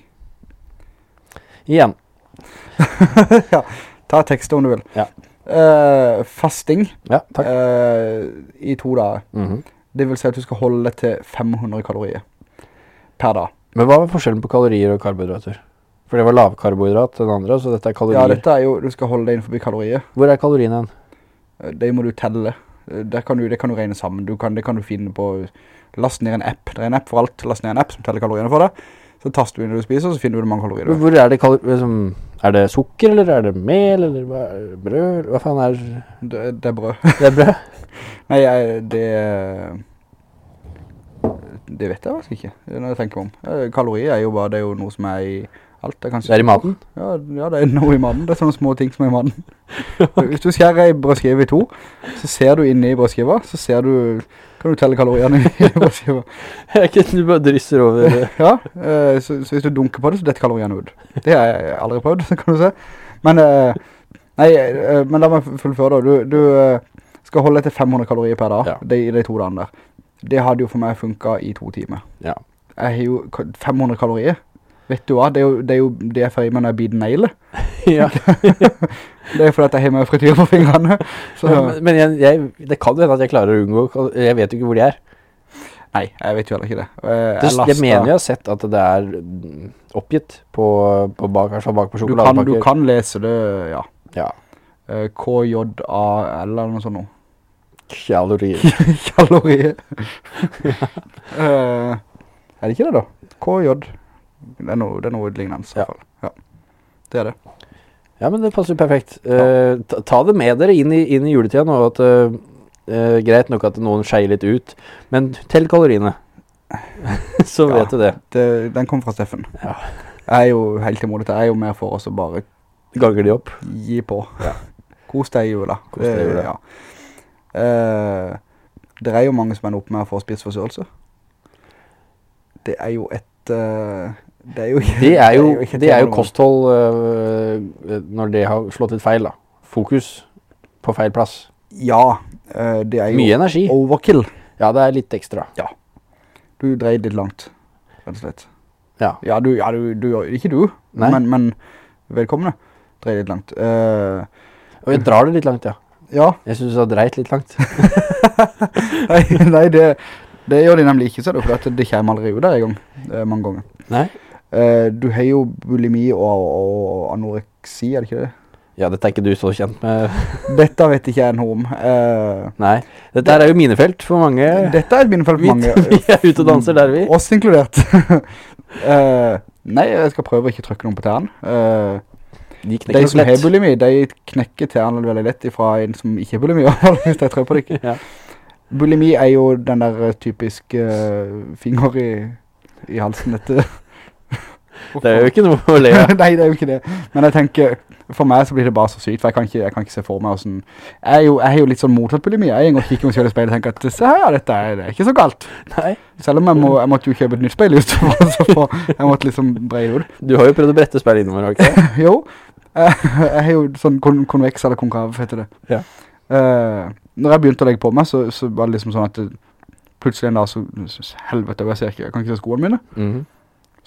Igjen. ja, ta tekst om du vil. Ja. Uh, fasting Ja, eh, i to dager. Mhm. Det vil si at du skal holde til 500 kalorier per dag. Men hva var forskjellen på kalorier og karbohydrater? For det var lavkarbohydrat den andre, så dette er kalorier. Ja, dette er jo, du skal holde deg innenfor kalorier. Hvor er kaloriene hen? Eh, Det må du telle. Kan du, det kan du regne sammen. Du kan, det kan du finne på, last ned en app. Det er en app for alt. Last ned en app som teller kaloriene for deg. Så taster du inn når du spiser, så finner du hvor mange kalorier har. Hvor er det kalorier? Liksom, er det sukker, eller er det mel, eller hva, brød? Hva faen er Det, det er brød. det? er brød? Nei, jeg, det... Det vet jeg faktisk ikke, når jeg tenker om. Eh, Kalorier er jo bare, det er jo noe som er i alt. Er, kanskje Det er i maten? Ja, ja, det er noe i maten. Det er sånne små ting som er i maten. Hvis du skjærer en brødskive i to, så ser du inne i brødskiva, så ser du, kan du telle kaloriene i brødskiva. kan ikke du bare drysser over det? Ja, eh, så, så hvis du dunker på det, så detter kaloriene ut. Det har jeg aldri prøvd, kan du se. Men, eh, nei, eh, men la meg fullføre da. Du, du eh, skal holde etter 500 kalorier per dag, Ja. de, de to dagene der. Det hadde jo for meg funket i to timer. Ja. Jeg har jo 500 kalorier. Vet du hva, det er jo det, er jo det jeg når jeg biter negler. ja. Det er fordi at jeg har med frityr på fingrene. Så, Men, men jeg, jeg, det kan jo hende at jeg klarer å unngå Jeg vet jo ikke hvor de er. nei, jeg vet jo heller ikke det. Jeg, Det, jeg mener jo mener jeg har sett at det er oppgitt på, på bak, i bak på du kan, du kan lese det, ja. Ja. KJA KJAL eller noe sånt noe. Kalorier. kalorier. uh, er det ikke det da? KJ. Det er noe, det er noe lignende i hvert fall. Ja. Det er det. Ja, men det passer jo perfekt. Uh, ta, ta det med dere inn i, inn i juletida nå, at uh, uh, greit nok at noen skeier litt ut, men tell kaloriene. Så vet du det. det. Den kom fra Steffen. Ja. Jeg er jo helt imot dette. Jeg er jo mer for oss å bare Ganger de opp. gi på. Ja. Kos deg i jula. Kos deg i jula. Ja. Det er jo mange som ender opp med å få spiseforstyrrelse. Det er jo et... eh, det er jo, Det er jo, det er jo tema nå. kosthold eh, når det har slått litt feil da. Fokus på feil plass. Ja, eh, det er jo Mye energi. overkill. Ja, det er litt ekstra. Ja. Du dreier litt langt, rett og slett. Ja. Ja, du, ja, du, du ikke du, Nei. men, men velkomne. Dreier litt langt. Uh, Og jeg drar det litt langt, ja. ja, Jeg synes du har dreit litt langt. nei, nei det, det gjør de nemlig ikke, så det, for det kommer ut der en gang, mange ganger. Nei? Eh, du har jo bulimi og, og anoreksi, er det ikke det? Ja, dette er ikke du så kjent med. Dette vet ikke jeg noe om. Uh, Nei. Dette det, er jo minefelt for mange. dette er et minnefelt Vi, for mange. vi er ute og danser der, vi. Oss inkludert. uh, nei, jeg skal prøve å ikke trykke noen på tæren. Eh, De De som har bulimi, de knekker tærne veldig lett ifra en som ikke har bulimi, hvis jeg tror på det ikke. Ja. Bulimi er jo den der typiske typisk finger i, i halsen dette. Det er jo ikke noe å le av. Nei, det er jo ikke det. Men jeg tenker, for meg så blir det bare så sykt, for jeg kan ikke, jeg kan ikke se for meg hvordan... Jeg er jo, jeg er jo litt sånn motsatt mye. Jeg går og kikker meg selv i speilet og tenker at, se her, dette er, det er ikke så galt. Nei. Selv om jeg, må, jeg måtte jo kjøpe et nytt speil just for, jeg måtte liksom breie ut. Du har jo prøvd å brette speil innover, har ikke det? Jo, jeg, jeg har jo sånn kon konveks eller konkav, heter det. Ja. Uh, når jeg begynte å legge på meg, så, så var det liksom sånn at det, plutselig en dag så, så helvete, jeg ser ikke, jeg kan ikke se skoene mine. Mhm.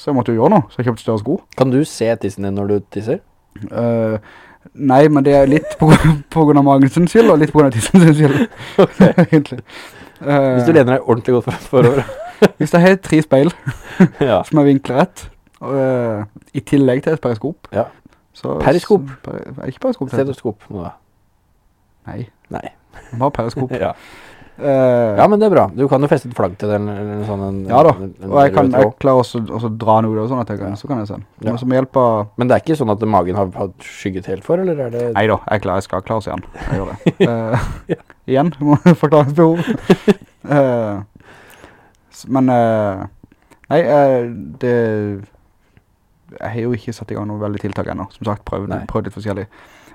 Så jeg måtte jo gjøre noe, så jeg kjøpte større sko. Kan du se tissen din når du tisser? Uh, nei, men det er litt på, på grunn av magen sin skyld, og litt på grunn av tissen sin skyld, Ok. egentlig. Eh, Hvis du lener deg ordentlig godt for- forover. hvis det har tre speil ja. som er vinklet rett, eh, i tillegg til et periskop, Ja. så... Periskop? er det ikke periskop? Stetoskop. Nei, Nei. bare periskop. Ja. Eh, ja, men det er bra. Du kan jo feste et flagg til den, eller en sånn... En, Ja da, en- en og jeg, kan, jeg klarer også, også dra noe der, sånn at jeg kan, Ja. så kan jeg se. Ja. Som hjelper... Men det er ikke sånn at magen har, har skygget helt for, eller er det... Neida, jeg, klarer, jeg skal klare seg igjen. Jeg gjør det. Eh, igjen, må forklare et behov. uh, men, nei, det, jeg har jo ikke satt i gang noe veldig tiltak enda. Som sagt, prøvd, prøvd litt forskjellig.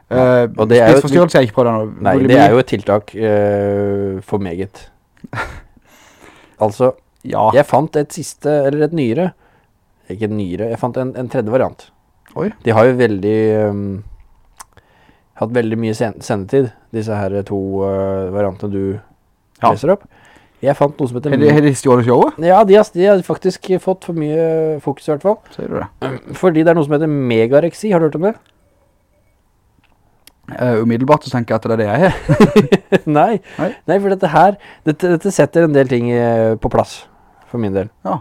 Uh, og det er jo- et, er ikke prøvd ennå. Nei, det er jo et tiltak uh, for meget. altså, Ja, jeg fant et siste, eller et nyere. Ikke et nyere, jeg fant en, en tredje variant. Oi. De har jo veldig um, hatt veldig mye sen sendetid, disse her to uh, variantene du Ja. leser opp. Jeg fant noe som heter har de stjålet showet? Ja, de har, de har faktisk fått for mye fokus i hvert fall. Ser du det? Fordi det er noe som heter megareksi, har du hørt om det? Eh, umiddelbart så tenker jeg at det er det jeg er. Nei. Nei. Nei, for dette her, dette, dette setter en del ting eh, på plass, for min del. Ja.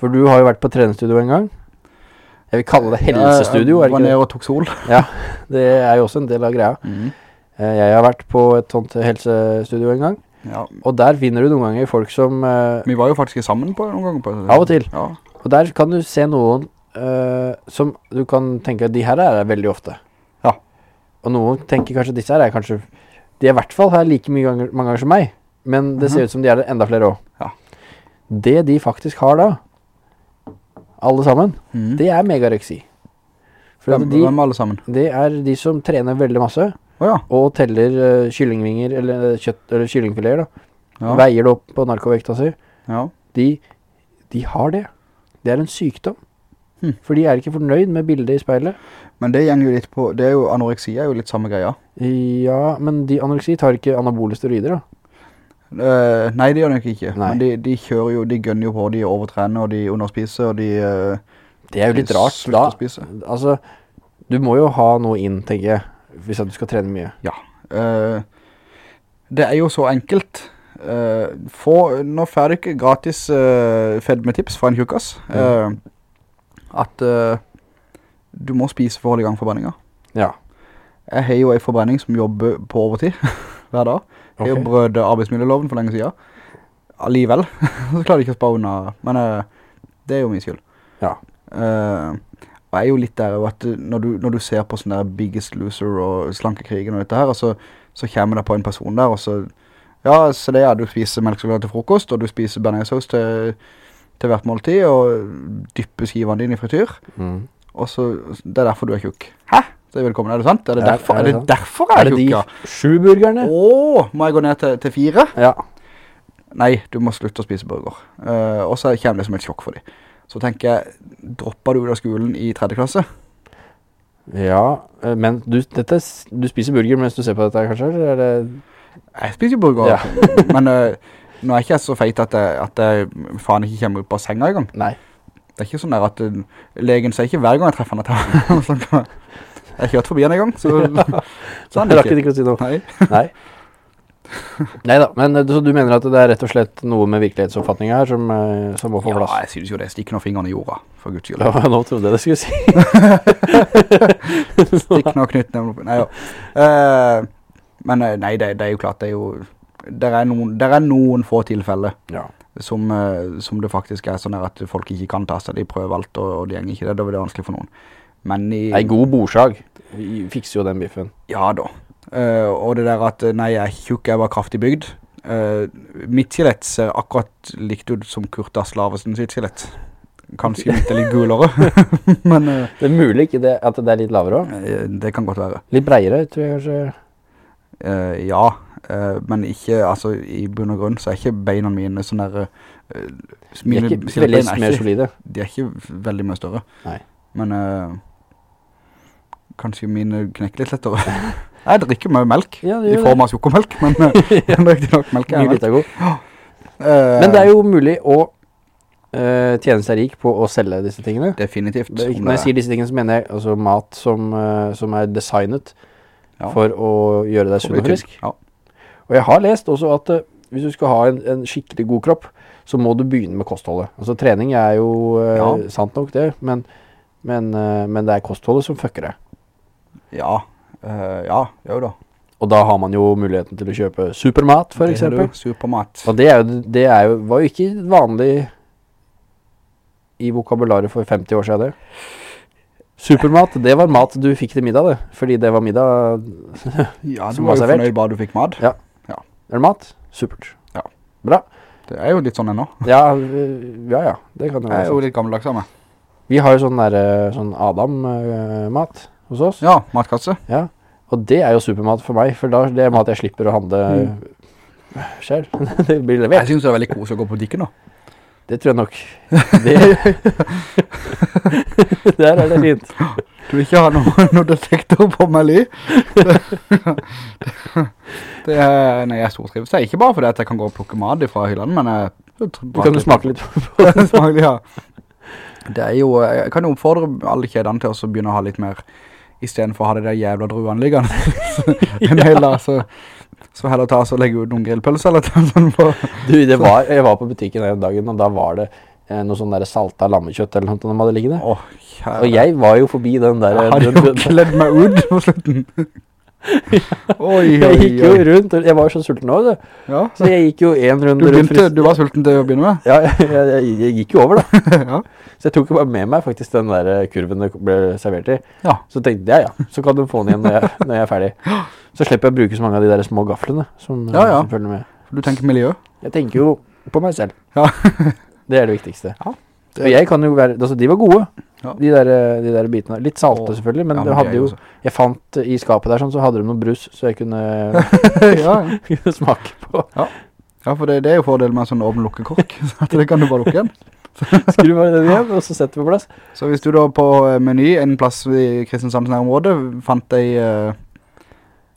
For du har jo vært på treningsstudio en gang. Jeg vil kalle det helsestudio, er Jeg det var nede og tok sol. Det er jo også en del av greia. Eh, Jeg har vært på et sånt helsestudio en gang, Ja. og der finner du noen ganger folk som Uh, Vi var jo faktisk sammen på noen ganger på Av og til. Ja. Og der kan du se noen uh, som du kan tenke at de her er veldig ofte. Ja. Og noen tenker kanskje disse her er kanskje De er i hvert fall her like ganger, mange ganger som meg, men det ser Mhm. ut som de er det enda flere også Ja. Det de faktisk har da, alle sammen, Mhm. det er megareksi. Hvem, de, hvem alle sammen? det er de som trener veldig masse, Åja. og teller uh, kyllingvinger, eller kjøtt, eller kyllingfiléer da. Ja. Veier det opp på narkovekta si. ja. De, de har det. Det er en sykdom. Hm. For de er ikke fornøyd med bildet i speilet. Men det gjenger jo litt på, det er jo, anoreksi er jo litt samme greia. Ja, men de anoreksi tar ikke anabole steroider da. Uh, nei, det gjør de nok ikke. Nei. Men de, de kjører jo, de gønner jo på, de overtrener, og de underspiser, og de... Uh, Det er jo litt rart da. Altså, du må jo ha noe inn, tenker jeg, hvis du skal trene mye. Eh, det er jo så enkelt. Få, nå får du ikke gratis uh, fedmetips fra en tjukkass. eh, at uh, du må spise for å holde i gang forbrenninger. Ja. Jeg har jo en forbrenning som jobber på overtid hver dag. Jeg har okay. jo brød arbeidsmiljøloven for lenge siden. Alligevel, så klarer jeg ikke å spare unna. Men uh, det er jo min skyld. Ja. Uh, og jeg er jo litt der at når du, når du ser på sånn der Biggest Loser og Slankekrigen og dette her, så, så kommer det på en person der, og så, ja, så det er du spiser melkesjokolade til frokost, og du spiser bearnéssaus til, til hvert måltid, og dyppe skivene dine i frityr, Mm. og så, det er derfor du er tjukk. Hæ? Så er velkommen, er det sant? Er det Er- derfor, er er det det derfor Er er det tjukk, de sju burgerne? Åh, må jeg gå ned til, til fire? Ja. Nei, du må slutte å spise burger. Uh, og så kommer det som et sjokk for dem. Så tenker jeg, dropper du ut av skolen i tredje klasse? Ja, eh, men du, dette, du spiser burger mens du ser på dette kanskje? Eller er. Jeg spiser burger, Ja. men eh, nå er ikke jeg så feit at jeg, at jeg faen ikke kommer opp av senga i gang. Nei. Det er ikke sånn der at eh, legen sier ikke hver gang jeg treffer han at jeg sånn, Jeg har kjørt forbi han en gang, så Så han rakk ikke. ikke å si noe. Nei. Nei. Neida, men eh, så du mener at det er rett og slett noe med virkelighetsoppfatningen her som, eh, som må få Ja, plass? jeg synes jo det. Stikk noen fingrene i jorda, for guds skyld. Ja, nå trodde jeg det skulle si. Stikk noen knyttene. Nei, jo. Uh, men nei, det, det er jo klart, det er jo... Der er noen, der er noen få tilfeller Ja. som, eh, som det faktisk er sånn at folk ikke kan ta seg. De prøver alt, og, og de gjenger ikke det. Da blir det vanskelig for noen. Men i... En god bordsag Vi fikser jo den biffen. Ja da. Uh, og det der at eh, nei, jeg er tjukk, jeg var kraftig bygd. Uh, mitt skjelett ser akkurat likt ut som Kurt Aslavesen sitt skjelett. Kanskje mitt er litt gulere, men Uh, Det er mulig ikke det, at det er litt lavere også. det kan godt være. Litt breiere, tror jeg kanskje. Ja, men ikke, altså i bunn og grunn så er ikke beina mine sånn der, mine De er ikke veldig er mer solide. De er ikke veldig mye større. Nei. Men uh, kanskje mine knekker litt lettere. jeg drikker mye melk, Ja, i form av sjokomelk, men uh, riktig nok melk er melk. Eh, Men det er jo mulig å uh, tjene seg rik på å selge disse tingene. definitivt. Det, når jeg sier disse tingene så mener jeg altså mat som, uh, som er designet Ja. for å gjøre deg sunn og frisk. Ja. Og jeg har lest også at eh, hvis du skal ha en, en skikkelig god kropp, så må du begynne med kostholdet. Altså trening er jo eh, Ja. sant nok det, men, men, eh, men det er kostholdet som fucker det. Ja, uh, ja, jo da. Og da har man jo muligheten til å kjøpe supermat, for Det eksempel. du, Supermat. Og det, er jo, det er jo, var jo ikke vanlig i vokabularet for 50 år siden det. Supermat, det var mat du fikk til middag det. Fordi det var middag. Ja, du Som var var jo servert. fornøyd bare du fikk mat. Ja. Er det mat? Supert. Ja. Bra. Det er jo litt sånn ennå. Ja, ja, ja. Det kan jo Jeg er jo litt gammeldags av meg. Vi har jo sånn der, øh, sånn Adam-mat hos oss. Ja, matkasse. Ja. Og det er jo supermat for meg, for da det er mat jeg slipper å handle selv. det blir Jeg synes det er veldig kos å gå på butikken nå. Det tror jeg nok. Det, der er det fint. Du vil ikke ha noen noe detektor på meg, Li? Det er, nei, jeg stortrives. Det er ikke bare fordi at jeg kan gå og plukke mat fra hyllene, men jeg... Du kan jo smake litt. Smakelig, ja. Det er jo, jeg kan jo oppfordre alle kjedene til å begynne å ha litt mer, i stedet for å ha det der jævla druene liggende. en hel dag, så, så heller ta oss og legge ut noen grillpølser eller noe sånt på. Du, det var, jeg var på butikken den dagen, og da var det noe sånn der salta lammekjøtt eller noe de hadde liggende. Åh. Og jeg var jo forbi den der... Jeg har den- jo kledd meg ut på slutten. Oi, jeg gikk jo rundt, jeg var jo så sulten også. Ja. Så jeg gikk jo en runde Du begynte, du var sulten til å begynne med? Ja, jeg, jeg, jeg gikk jo over da. ja. Så jeg tok jo bare med meg faktisk den der eh, kurven det ble servert i. Ja. Så tenkte jeg, ja, så kan du få den igjen når jeg, når jeg er ferdig. Så slipper jeg å bruke så mange av de der små gaflene som, eh, Ja, ja. som følger med. Du tenker miljø? Jeg tenker jo på meg selv. Ja. Det er det viktigste. Ja. Og jeg kan jo være, altså de var gode, Ja. de, der, eh, de der bitene. Litt salte selvfølgelig, men Ja, men de hadde jo, også- jeg fant eh, i skapet der sånn, så hadde de noen brus, så jeg kunne, ja, ja. kunne smake på. ja, for det, det er jo fordelen med en sånn åpen lukkekork, så det kan du bare lukke igjen. Skru bare den igjen, og så setter vi på plass. Så hvis du da på eh, meny en plass i Kristiansands nærområde fant deg... uh,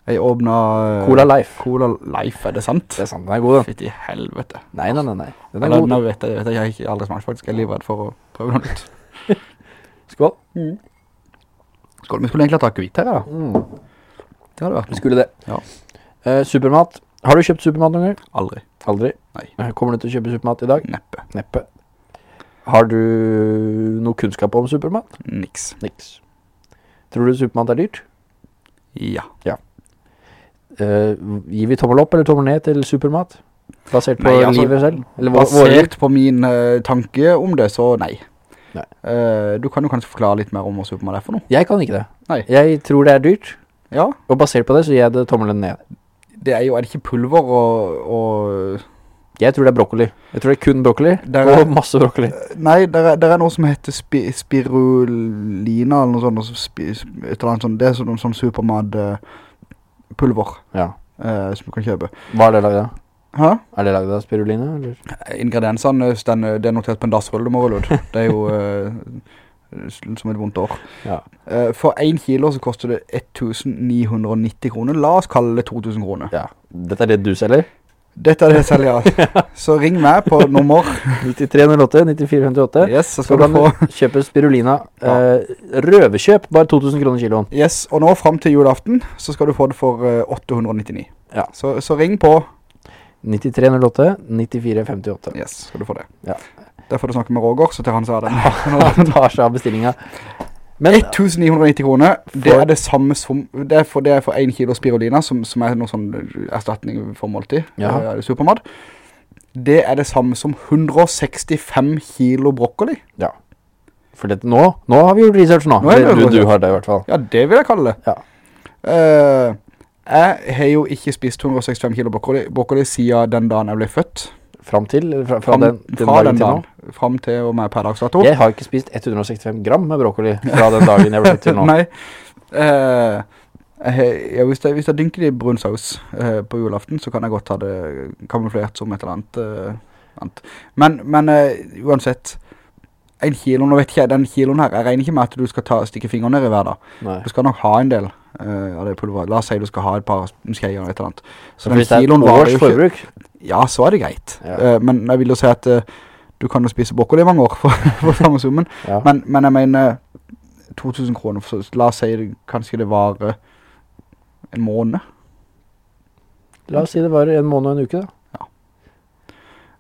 ei åpnet... eh, Cola Life. Cola Life, er det sant? Det er sant, den er god den. i helvete. Nei, nei, nei, nei. Den er Eller, god. nå vet jeg, vet jeg, jeg har ikke aldri smakt faktisk, jeg er livredd for å prøve noe nytt. Skål. Skål, vi skulle egentlig ha tatt kvitt her, da. Mm. Det hadde vært noe. Skulle det. Ja. Eh, supermat. Har du kjøpt supermat noen gang? Aldri. Aldri. Nei. Eh, Kommer du til å kjøpe supermat i dag? Neppe. Neppe. Har du noe kunnskap om supermat? Niks. Niks. Tror du supermat er dyrt? Ja. Eh, gir vi tommel opp eller tommel ned til supermat? Basert på Nei, altså, livet selv? Eller? Basert på min uh, tanke om det, så nei. Nei. Uh, du kan jo kanskje forklare litt mer om hva supermat er for noe. Jeg kan ikke det. Nei. Jeg tror det er dyrt, Ja, og basert på det så gir jeg det tommelen ned. det er jo, er det ikke pulver og, og Jeg tror det er brokkoli. Jeg tror det er kun brokkoli, Der er- og masse brokkoli. Nei, det er, er noe som heter spi, spirulina eller noe sånt, altså spi, et eller annet sånt. Det er sånn, sånn supermat eh, pulver Ja. eh, som du kan kjøpe. Hva er det laget da? Hæ? Er det laget av spirulina, eller? Ingrediensene, den, det er notert på en dassrull du må rulle ut. Det er jo eh, som et vondt år. Ja. Eh, for en kilo så koster det 1990 kroner. La oss kalle det 2000 kroner. Ja. Dette er det du selger? Dette er det jeg selger, ja. Så ring meg på nummer. 9308, 9458. Yes, så Så du kan få... kjøpe spirulina. Ja. Eh, røvekjøp, bare 2000 kroner kiloen. Yes, og nå frem til julaften så skal du få det for eh, 899. Ja. Så, så ring på. 9308, 9458. Yes, skal du få det. Ja. Der får du snakke med Roger, så til han sa den. Han tar seg av bestillinga. Men 1990 kroner, det er det samme som, det er for, det er for 1 kilo spirulina, som, som er noe sånn erstatning for måltid, ja. eh, supermat. Det er det samme som 165 kilo brokkoli. Ja. For det, nå, nå har vi gjort research nå. Nå det du, du har det i hvert fall. Ja, det vil jeg kalle det. Ja. Uh, jeg har jo ikke spist 165 kilo brokkoli, brokkoli siden den dagen jeg ble født. Fram til, Fra, fra, fra den, den fra den dagen. Fram til og med per dags dato. Jeg har ikke spist 165 gram med brokkoli fra den dagen jeg ble til nå. Nei. Eh, jeg, hvis, jeg, hvis jeg dynker det i brun saus eh, på julaften, så kan jeg godt ha det kamuflert som et eller annet. eh, annet. Men, men eh, uansett, en kilo, nå vet ikke jeg, den kiloen her, jeg regner ikke med at du skal ta, stikke fingeren ned i hver dag. Nei. Du skal nok ha en del eh, av det pulveret. La oss si du skal ha et par skjeier eller et eller annet. Så Så den kiloen var jo ikke- forbruk, Ja, så er det greit. Ja. Eh, men jeg vil jo si at du kan jo spise brokkoli i mange år for, for samme summen. ja. Men, men jeg mener 2000 kroner, for, la oss si det, kanskje det varer en måned. La oss si det var en måned og en uke da.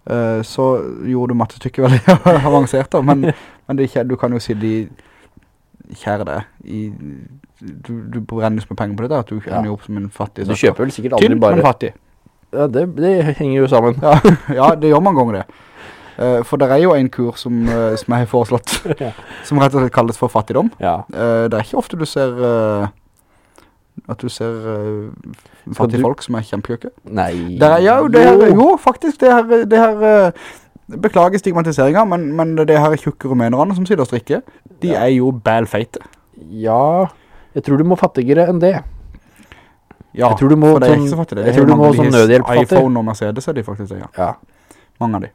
Eh, så gjorde du mattetykket veldig avansert da, men, men det du kan jo si de kjære deg, i, du, du brennes med penger på det der, at du Ja. ender jo opp som en fattig. Du kjøper vel sikkert aldri Tynn, bare... men fattig. Ja, det, det henger jo sammen. Ja, ja, det gjør man ganger det. Eh, for det er jo en kur som, uh, som jeg har foreslått, Ja. som rett og slett kalles for fattigdom. Ja. Uh, det er ikke ofte du ser, at du ser fattige du- folk som er kjempetjukke. Nei. Det er, ja, jo, det her, jo, faktisk, det her, det her beklager stigmatiseringen, men, men det her tjukke rumenerne som sitter og strikker, de Ja. er jo bælfeite. Ja, jeg tror du må fattigere enn det. Ja, Jeg tror du må for det er ikke så fattig. Det jeg er tror du må sånn nødhjelp fattig. iPhone og Mercedes er de faktisk, ja. Ja. Mange av de.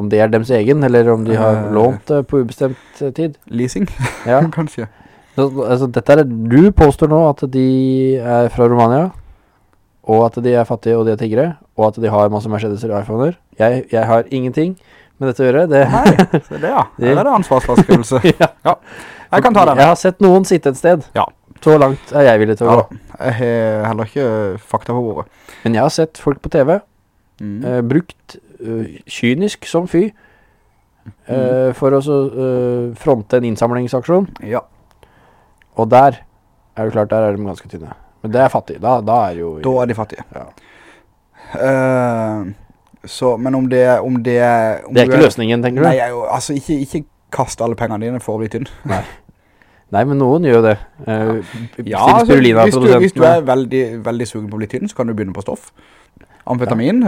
Om det er deres egen, eller om de har Eh. lånt det på ubestemt eh, tid. Leasing, Ja. kanskje. Så, altså, dette er, du påstår nå at de er fra Romania, og at de er fattige og de er tiggere, og at de har masse Mercedeser og iPhoner. Jeg, jeg har ingenting med dette å gjøre. Det, Nei, så det ja. Det er det ansvarsfraskrivelse. ja. Jeg kan ta den. Jeg har sett noen sitte et sted. Ja. Så langt er jeg villig til å Ja gå. Jeg har heller ikke fakta på bordet. Men jeg har sett folk på TV Mm. eh, brukt eh, kynisk som fy mm. for å eh, fronte en innsamlingsaksjon. Ja. Og der er det klart, der er de ganske tynne. Men det er fattig. Da, da er jo Da er de fattige. Ja. Uh, så, men om det, om det om Det er ikke løsningen, tenker du? Nei, jeg, altså ikke, ikke kast alle pengene dine for å bli tynn. Nei, men noen gjør jo det. Uh, Ja, altså, hvis, du, hvis du er veldig, veldig sugen på å bli tynn, så kan du begynne på stoff. Amfetamin,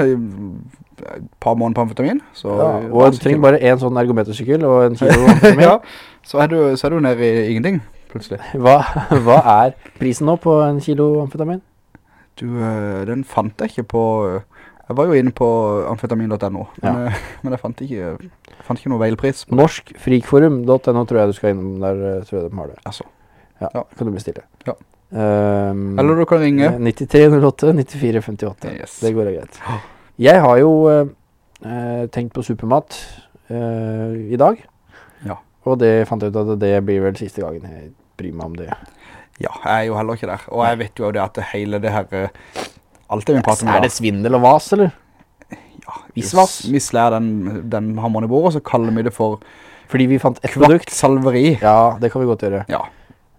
et par måneder på amfetamin. Så, ja, Og du trenger bare en sånn ergometersykkel og en kilo amfetamin. ja, så er, du, så er du nede i ingenting, plutselig. hva, hva er prisen nå på en kilo amfetamin? Du, eh, den fant jeg ikke på... Jeg var jo inne på amfetamin.no, men, Ja. eh, men jeg fant ikke, fant ikke noe veilpris. Norskfrikforum.no tror jeg du skal innom der, eh, tror jeg de har det. Altså. Ja, Ja. kan du bestille. Ja. Um, Eller du kan ringe. 9308 9458. Yes. Det går greit. Jeg har jo eh, eh, tenkt på supermat uh, i dag. Ja. Og det fant jeg ut at det blir vel siste gangen jeg bryr meg om det. Ja, jeg er jo heller ikke der. Og jeg vet jo det at det hele det her... eh, Alt det vi prater om i Er det svindel og vas, eller? Ja, Visvas? Vi slår den, den hammeren i bordet, så kaller vi det for Fordi vi fant et produkt. kvakksalveri. Ja, det kan vi godt gjøre. Ja.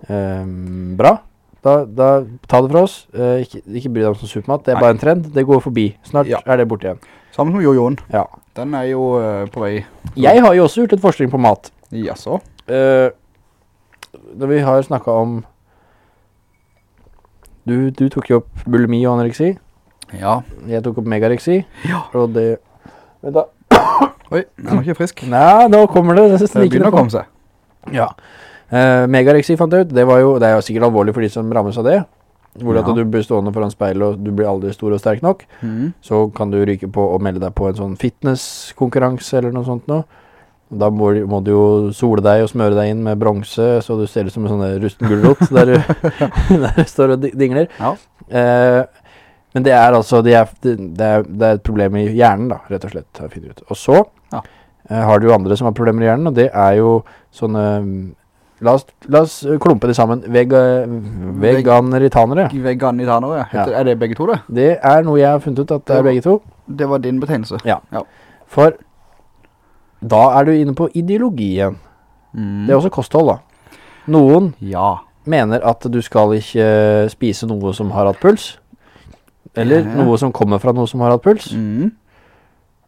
Um, bra. Da, da ta det fra oss. Eh, ikke, ikke bry deg om sånn supermat. Det er Nei. bare en trend. Det går forbi. Snart Ja. er det borte igjen. Sammen med jojoen. Ja. Den er jo uh, på vei. Jeg har jo også gjort et forskning på mat. Jaså. Eh, når vi har snakket om du, du tok jo opp bulimi og anoreksi. Ja. Jeg tok opp megareksi. Ja. Og det Vent, da. Oi, den er ikke frisk. Nei, nå kommer det. Det Det begynner å komme seg. Ja. Uh, megareksi fant jeg ut. Det, var jo, det er jo sikkert alvorlig for de som rammes av det. Hvor at du blir stående foran speil og du blir aldri stor og sterk nok. mm. Så kan du ryke på og melde deg på en sånn fitnesskonkurranse eller noe sånt nå. Da må, må du jo sole deg og smøre deg inn med bronse, så du ser ut som en sånn rusten gulrot der, du- der du står og dingler. Ja. Eh, men det er altså det er, det, er, det er et problem i hjernen, da, rett og slett. Og så Ja. eh, har du jo andre som har problemer i hjernen, og det er jo sånne La oss, la oss klumpe det sammen. Vega, veganeritanere. Veganitanere. Heter, Ja. Er det begge to det? Det er noe jeg har funnet ut at det Ja. er begge to. Det var din betegnelse. For da er du inne på ideologien. Mhm. Det er også kosthold, da. Noen Ja. mener at du skal ikke spise noe som har hatt puls. Eller Ja. noe som kommer fra noe som har hatt puls. Mhm.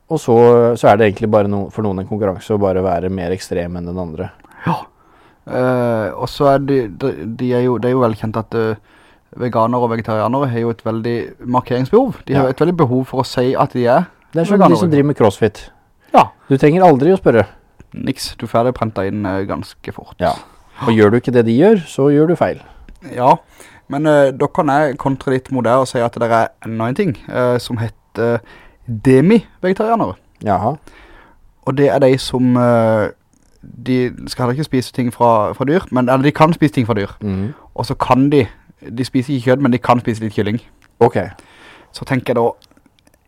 Og så, så er det egentlig bare no, for noen en konkurranse å bare være mer ekstrem enn den andre. Eh, og så er de, de, er jo, det er jo velkjent at uh, veganere og vegetarianere har jo et veldig markeringsbehov. De har Ja. et veldig behov for å si at de er Det er som Veganere. de som driver med crossfit. Ja. Du trenger aldri å spørre. niks. Du får det prentet inn uh, ganske fort. Ja. Og gjør du ikke det de gjør, så gjør du feil. Ja, men uh, da kan jeg kontre litt mot det og si at det er enda en ting eh, som heter demi-vegetarianere. Jaha. Og det er de som eh, de skal heller ikke spise ting fra, fra dyr, men eller de kan spise ting fra dyr. Mm. Og så kan de, de spiser ikke kjød, men de kan spise litt kylling. Ok. Så tenker jeg da,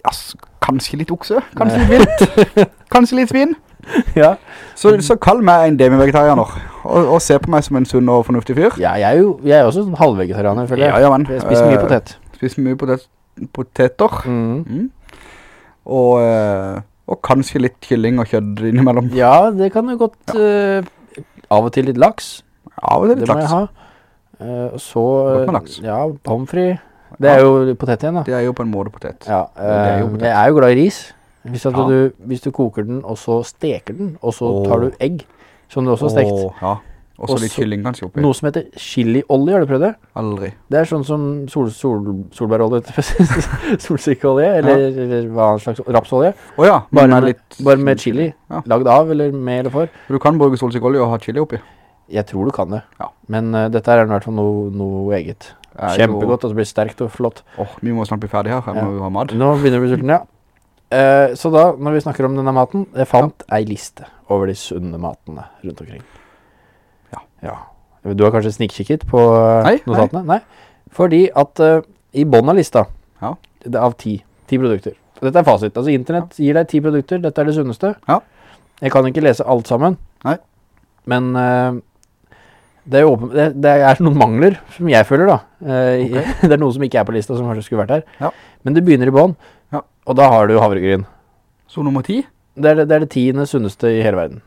ass, kanskje litt okse, kanskje litt vilt, kanskje litt svin. ja. Så, så kall meg en demi-vegetarianer, og, og se på meg som en sunn og fornuftig fyr. ja, jeg er jo jeg er også en halvvegetarianer, føler jeg. Ja, ja, men, Jeg spiser mye eh, potet. Spiser mye potet, poteter. Mm. Mm. Og, eh, og kanskje litt kylling og kjødd innimellom. Ja, det kan jo godt eh, Av og til litt laks. Av og til litt laks. Det må jeg ha. Uh, så Godt med eh, laks. Ja, pomfri. Det er jo potet igjen, da. Det er jo på en måte potet. Ja, det er potet. jeg er jo glad i ris. Hvis, Ja. du, hvis du koker den, og så steker den, og så tar du egg, som du også har stekt. Åh, ja. Også Og litt så- kylling kanskje oppi. Noe som heter chiliolje, har du prøvd det? Aldri. Det er sånn som sol, sol, solbærolje, solsikkeolje, eller, eller hva slags rapsolje. Åja, Bare men med, litt... bare med chili, Ja. lagd av, eller med eller for. Du kan bruke solsikkeolje og ha chili oppi. Jeg tror du kan det. Ja. Men uh, dette er i hvert fall noe, noe eget. Det Kjempegodt, og det blir sterkt og flott. Åh, vi må snart bli ferdig her, jeg Ja. må ha mat. Nå begynner du å bli sulten, ja. Eh, så da, når vi snakker om denne maten, jeg fant ei liste over de sunne matene rundt omkring. Ja. Du har kanskje snikkikket på eh, Nei, notatene? Nei. Fordi at uh, i bånn av lista, Ja. det er av ti, ti produkter. Dette er fasit. Altså internett gir deg ti produkter, dette er det sunneste. Ja. Jeg kan ikke lese alt sammen. Nei. Men uh, det, er åpen, det, det er noen mangler, som jeg føler da. Uh, okay. det er noe som ikke er på lista, som kanskje skulle vært her. Ja. Men det begynner i bånn, Ja. og da har du havregryn. Så nummer ti? Det er det, det er det tiende sunneste i hele verden.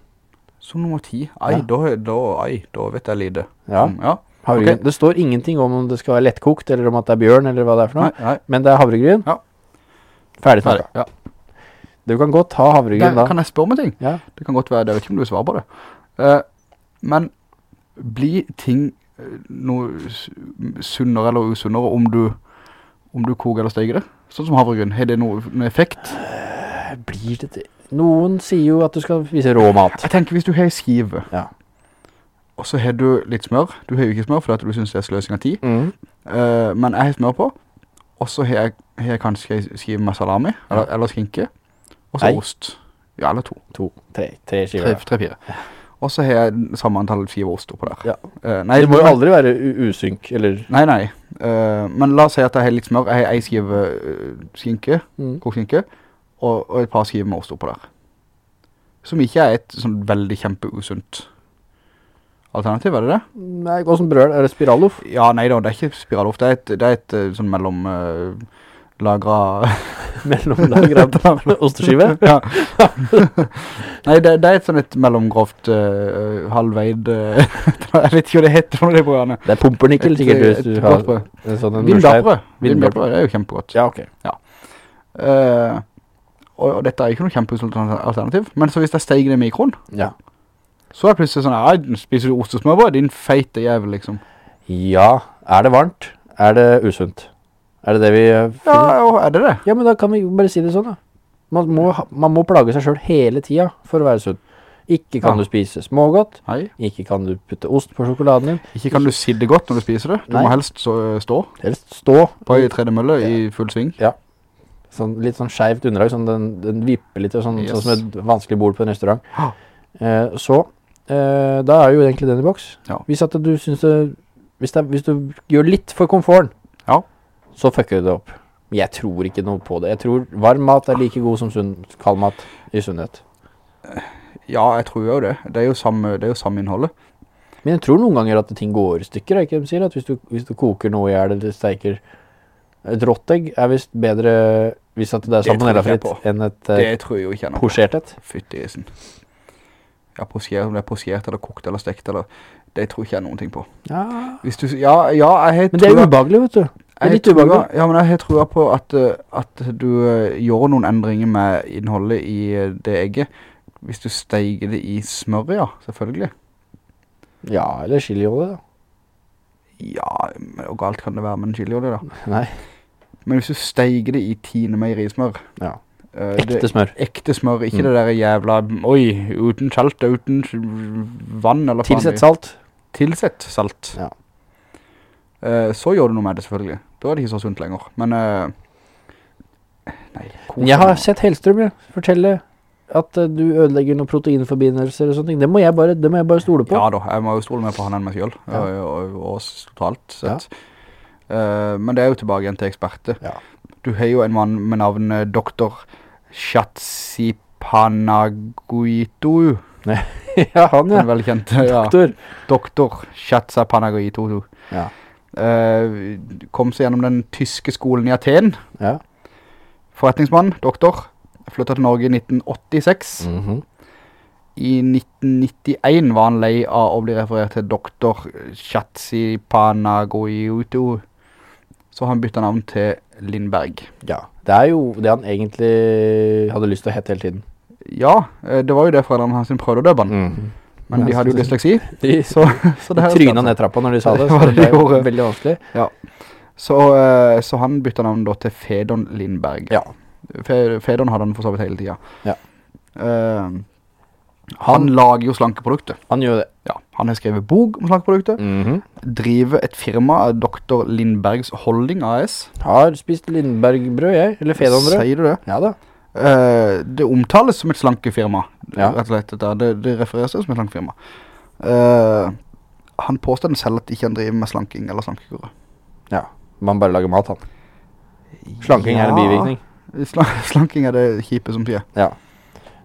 Så nummer ti? Ai, Ja. da, da, ai, da vet jeg lite. Ja, Mm, ja. Okay. Det står ingenting om om det skal være lettkokt, eller om at det er bjørn, eller hva det er for noe. Nei, nei. Men det er havregryn. Ja. Ferdig snakka. Ja. Du kan godt ha havregryn da. kan jeg spørre om en ting? Ja. Det kan godt være, jeg vet ikke om du vil svare på det. Uh, men blir ting eh, noe sunnere eller usunnere om du, om du koker eller steiger det? Sånn som havregryn, har det noe, noe effekt? Blir det det? Noen sier jo at du skal spise rå mat. Jeg tenker hvis du har skive, Ja. og så har du litt smør, du har jo ikke smør fordi du synes det er sløsing av tid, Mm. Uh, men jeg har smør på, og så har jeg, har jeg kanskje skive med salami, eller, eller skinke, og så ost. Ja, eller to. To, tre, tre Tre, skiver. tre fire. Og så har jeg samme antall skiver ost oppå der. Ja. Uh, nei, det må jo aldri være usynk, eller Nei, nei. Uh, men la oss si at jeg har litt smør. Jeg har en skive skinke, mm. kokt skinke, og, og et par skiver med ost oppå der. Som ikke er et sånn veldig kjempeusunt alternativ, er det det? Nei, Hvordan brød er det? Er det spiralloff? Ja, nei da, det er ikke spiraloff. Det er et, det er et eh, sånn mellom uh, lagra Mellomlagret osteskive? ja. Nei, det, det er et sånn et mellomgrovt uh, halvveid uh, Jeg vet ikke hva det heter for noe det brødene. Det er pumpernikkel, sikkert. et du har sånn. Vindbærbrød. Vindbærbrød er jo kjempegodt. Ja, ok. Eh, og, og dette er ikke noe kjempealternativ, alternativ. Men så hvis jeg det i mikroen, Ja. så er det plutselig sånn Nei, spiser du ost og smørbrød? Din feite jævel, liksom. ja. Er det varmt? Er det usunt? Er det det vi finner? Ja, er det det? Ja, men da kan vi bare si det sånn, da. Man må, man må plage seg selv hele tiden for å være sunn. Ikke kan Ja. du spise smågodt. Nei. Ikke kan du putte ost på sjokoladen din. Ikke kan du sidde godt når du spiser det. Du Nei. må helst stå Helst stå på ei tredemølle i full sving. Sånn, litt sånn skeivt underlag, sånn den, den vipper litt, sånn, Yes. sånn som et vanskelig bord på en restaurant. Eh, så eh, da er jo egentlig den i boks. Ja. Hvis du synes det hvis, det hvis du gjør litt for komforten, Ja. så fucker du det opp. Jeg tror ikke noe på det. Jeg tror varm mat er like god som sunn, kald mat i sunnhet. Ja, jeg tror jo det. Det er jo samme, det er jo samme innholdet. Men jeg tror noen ganger at ting går i stykker. Er ikke de sier? At hvis du, hvis du koker noe i hjel eller steiker Et rått egg er visst bedre hvis at det er jeg salmonellafritt enn et eh, Det tror jeg jo ikke jeg på. posjert et. Fytti isen. Ja, posjert, om det er posjert eller kokt eller stekt eller Det tror ikke jeg noen ting på. Ja. Hvis du, ja, ja, jeg tror Men det er jo ubehagelig, vet du. Det er litt ubehagelig. Ja, men jeg tror på at, eh, at du eh, gjør noen endringer med innholdet i det egget. Hvis du steiger det i smør, ja, selvfølgelig. Ja, eller chiliolje, da. Ja, men galt kan det være med en chiliolje da? Nei. Men hvis du steiger det i tine meierismør Ja. Uh, Ekte smør. ekte smør, ikke Mm. det der jævla Oi, uten salt uten vann eller Tilsett faen. salt. Tilsett salt. Ja. Uh, så gjør du noe med det selvfølgelig. Da er det ikke så sunt lenger. Men uh, Nei. Jeg har sett Hellstrøm ja, fortelle at du ødelegger noen proteinforbindelser og sånne ting. Det må jeg bare, det må jeg bare stole på. Ja da, jeg må jo stole mer på han enn meg selv. Ja. Og, og, og totalt sett. Eh, men det er jo tilbake igjen til eksperter. Ja. Du har jo en mann med navnet Dr. Shatsipanaguitu. ja, han ja. er velkjente, kjent. Ja. Doktor. Shatsipanaguitu. Ja. Uh, kom seg gjennom den tyske skolen i Aten. Ja. Forretningsmann, doktor. Flyttet til Norge i 1986. Mhm. I 1991 var han lei av å bli referert til Dr. Shatsipanagoyutu. Så han byttet navn til Lindberg. ja. Det er jo det han egentlig hadde lyst til å hete hele tiden. Ja, eh, det var jo det foreldrene hans prøvde å døpe han. Mm. Men de hadde jo dysleksi, De så, så det her tryna ned trappa når de sa det, så det det de jo veldig vanskelig. Så, eh, så han bytta navn da til Fedon Lindberg. Ja. Fedon hadde han for så vidt hele tida. Ja. Eh, han, Han, lager jo slankeprodukter. han gjør det. Ja, han har skrevet bok om slankeprodukter. Mhm. Driver et firma, eh, Dr. Lindbergs Holding AS. Har spist Lindbergbrød, jeg. Eller Fedonbrød. Sier du det? Ja da. Uh, det omtales som et slankefirma, Ja. rett og slett. Dette. Det, det refereres som et slankefirma. Uh, han påstår selv at ikke han driver med slanking eller slankekurer. Ja. Man bare lager mat, han. Slanking er en bivirkning. Sla slanking er det kjipe som sier. Ja.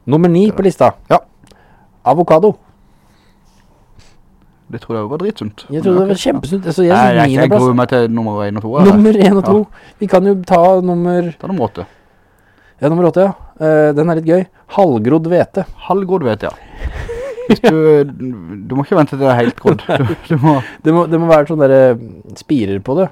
Nummer ni på lista. Ja. Avokado. Det tror jeg var dritsunt. Jeg tror det var kjempesunt. Altså, jeg Nei, jeg, jeg, gruer meg til nummer 1 og 2. eller? Nummer 1 og 2. Vi kan jo ta nummer Ta nummer 8. Ja, nummer 8, ja. Uh, den er litt gøy. Halvgrodd vete. Halvgrodd vete, ja. Du, du må ikke vente til det er helt grodd. Det må, det må være sånn der spirer på det.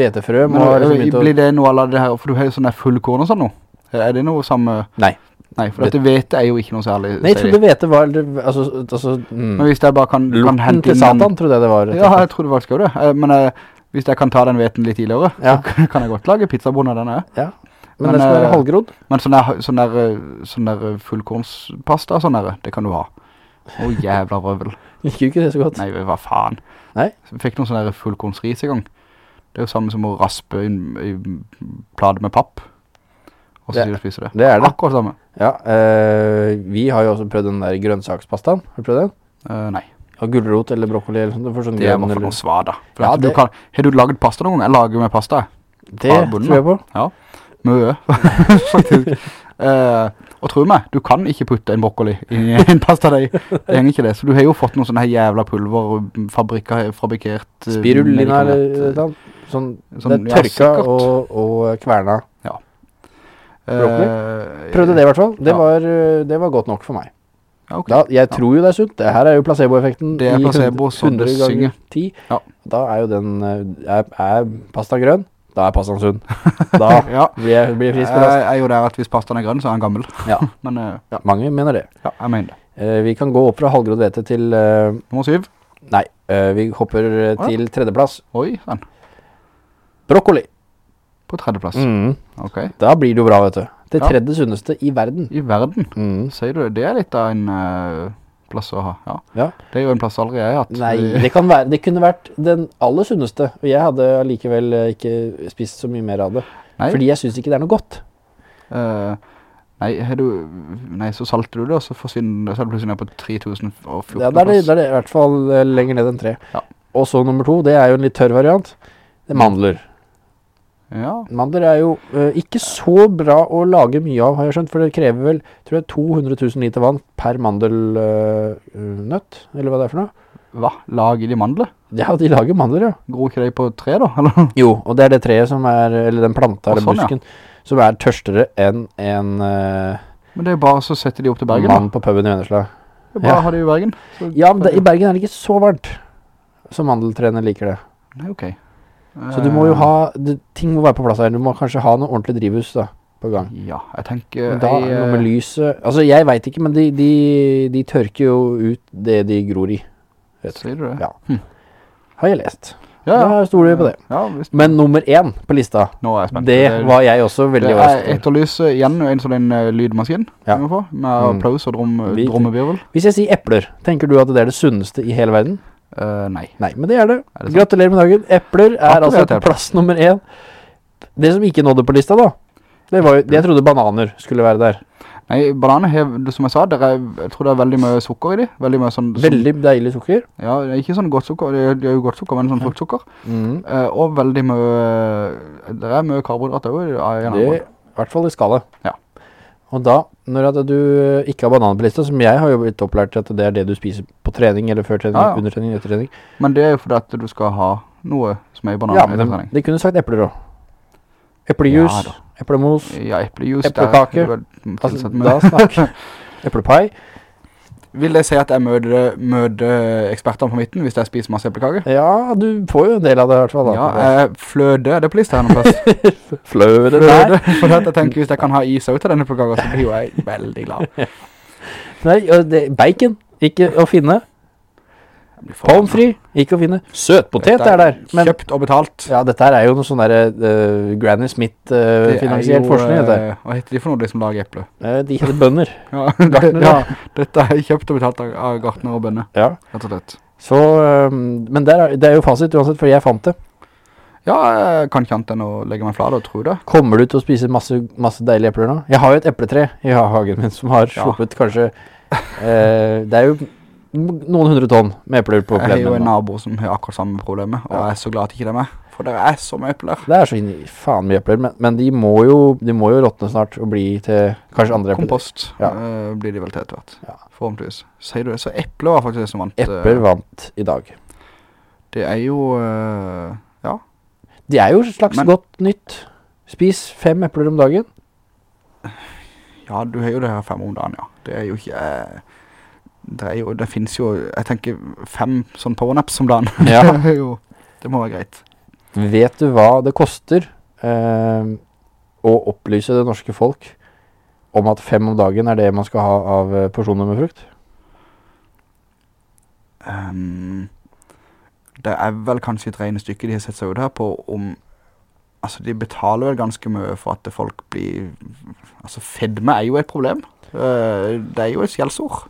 Vetefrø. liksom øh, blir det noe av det her, for du har jo sånn der fullkorn og sånn nå. Er det noe samme? Nei. Nei, for dette hvete er jo ikke noe særlig. Nei, jeg trodde hvete var Altså, altså mm. Men hvis jeg bare kan, kan Lorten hente til inn en- Satan, trodde jeg det var. Ja, jeg trodde faktisk også det. Eh, Men uh, hvis jeg kan ta den hveten litt tidligere, Ja. så kan jeg godt lage pizzabonner av denne. ja. Men, Men, det skal være eh, halvgrodd. Men sånn der, sånn der, sånn der fullkornspasta sånn der, det kan du ha. Å jævla røvel. Gikk jo ikke det så godt. Nei, hva faen. Nei. Så fikk noen sånne der fullkornsris i gang. Det er jo samme som å raspe en, en plade med papp. Og så Det- spiser det. det er det. Akkurat samme. Ja, eh, vi har jo også prøvd den der grønnsakspastaen. Har du prøvd den? Uh, nei, Og gulrot eller brokkoli eller sånt. Sånn det grønn bare noen svar da Ja, du kan, har du laget pasta noen? Jeg lager med pasta. Det fra bunnen, tror jeg på. Ja, Møe, faktisk. uh, og tro meg, du kan ikke putte en brokkoli i en pasta deg. Det henger ikke det. Så du har jo fått noen sånne her jævla pulver, fabrikker, fabrikert... Spirulina eller. Sånn, Sånn, det er tørka ja, og, og kverna. Eh, Prøvde det i hvert fall. Det, Ja. var, eh, det var godt nok for meg. Ja, okay. Da, jeg tror jo det er sunt. Det her er jo placeboeffekten Det er i placebo hund- så det 100 ganger synger. 10. Ja. Da er jo den eh, er, er pasta grønn, da er pastaen sunn. Da blir jeg, blir frisk og Jeg gjorde er jo der at hvis pastaen er grønn, så er den gammel. Ja, Men ja, mange mener det. ja, jeg mener det. Uh, vi kan gå opp fra halvgrodd vete til Uh, Nummer syv. Nei, uh, vi hopper til tredjeplass. Oi, den. Brokkoli. På tredjeplass. Mm. Ok. Da blir det jo bra, vet du. Det Ja. tredje sunneste i verden. I verden, Mm. sier du det? Det er litt av en uh, plass å ha. Ja. Ja. Det er jo en plass aldri jeg har hatt. Nei, det, kan være, det kunne vært den aller sunneste. Og jeg hadde allikevel eh, ikke spist så mye mer av det. Nei. Fordi jeg synes ikke det er noe godt. Uh, nei, du, nei, så salter du det, og så forsvinner så er det plutselig ned på 3014 Ja, da er det, er det i hvert fall lenger ned enn tre. Ja. Og så nummer to, det er jo en litt tørr variant. Det er mandler. Ja, Mandler er jo uh, ikke så bra å lage mye av, har jeg skjønt. For det krever vel tror jeg, 200 000 liter vann per mandelnøtt. eller hva det er for noe. hva? Lager de mandler? Ja, de lager mandler, ja. Gror ikke de på tre da, eller? Jo, og det er det treet som er, eller den planta eller sånn, ja. busken, som er tørstere enn en Uh, Men det er bare så setter de opp til Bergen mann på puben i Vennesla. Det er bare Ja. å ha det i Bergen. Så, Ja, men det, i Bergen er det ikke så varmt som mandeltrene liker det. Nei, ok. Så du må jo ha, det, ting må være på plass her. Du må kanskje ha noe ordentlig drivhus da, på gang. Ja, jeg tenker... Da, jeg, noe med eh, lyset, altså jeg vet ikke, men de, de, de tørker jo ut det de gror i. Sier du det? Ja. Hm. Har jeg lest. Ja, Da stoler vi på det. Ja, visst. Men nummer én på lista, Nå er jeg spent. det var jeg også veldig overrasket. Det er etterlyser igjen en sånn en, eh, lydmaskin, Ja. med Mm. applaus og drom, Vi-. Hvis jeg sier epler, tenker du at det er det sunneste i hele verden? Eh, nei. Nei, men det er det. Er det? Gratulerer med dagen. Epler er Gratulerer altså plass nummer én. Det som ikke nådde på lista da, det var jo, jeg trodde bananer skulle være der. Nei, bananer har, som jeg sa, er, jeg tror det er veldig mye sukker i de. Veldig sånn... sånn Veldig deilig sukker. ja, ikke sånn godt sukker, det er, jo godt sukker, men sånn fruktsukker. Mm. Uh, og veldig mye, det er mye karbohydrater også. i- hvert fall i skallet. Ja. Og da, når at du ikke har bananer på lista, som jeg har jo blitt opplært at det er det du spiser på trening, eller før trening, Ja, ja. under trening, etter trening. Men det er jo fordi at du skal ha noe som er i Ja, bananen men det de, kunne sagt epler også. Eplejus, Ja eplemos, Ja, eplejus. Eplekake. altså, da snakker Eplepai. Vil det si at jeg møter, møter ekspertene på midten hvis jeg spiser masse eplekake? Ja, du får jo en del av det i hvert fall. da. Ja, eh, fløde, er det på lista her noen plass? Fløde. Fløde, for jeg tenker hvis jeg kan ha is ut av denne eplekaka, så blir jo jeg veldig glad. Nei, det, bacon, ikke å finne. Pommes frites, ikke å finne. Søtpotet potet er der. Men Kjøpt og betalt. ja, dette her er jo noe sånn der uh, Granny er Smith-finansiert jo, forskning, dette. eh, Hva heter de for noe, de som lager eple? Eh, de heter bønder. Ja, gartner, ja, dette er kjøpt og betalt av, av gartner og bønder, Ja. rett og slett. Så, um, men er- det er jo fasit uansett, for jeg fant det. Ja, jeg kan ikke annet enn å legge meg flad og tro det. Kommer du til å spise masse, masse deilige epler nå? Jeg har jo et epletre i hagen min som har Ja. sluppet kanskje eh, Det er jo noen hundre tonn med epler på Jeg har jo en nabo som har akkurat samme problemet, og jeg er så glad at ikke det er meg. For det er så mye epler. Det er så faen mye epler, men, men de må jo De må jo råtne snart og bli til kanskje andre epler. Kompost Ja. uh, blir de vel til etter hvert. Ja. Forhåpentligvis. Sier du det? Så epler var faktisk det som vant. eh, Epler vant i dag. Det er jo, uh, ja. Det er jo et slags Men- godt nytt. Spis fem epler om dagen. Ja, du har jo det her fem om dagen, ja. Det er jo ikke... eh, det jo, det finnes jo, jeg tenker fem sånne powernaps om dagen. Ja. det jo, det må være greit. Vet du hva det koster eh, å opplyse det norske folk om at fem om dagen er det man skal ha av eh, porsjoner med frukt? Um, det er vel kanskje et regnestykke de har sett seg ut her på om Altså, de betaler vel ganske mye for at folk blir Altså, fedme er jo et problem. Uh, det er jo et skjellsord.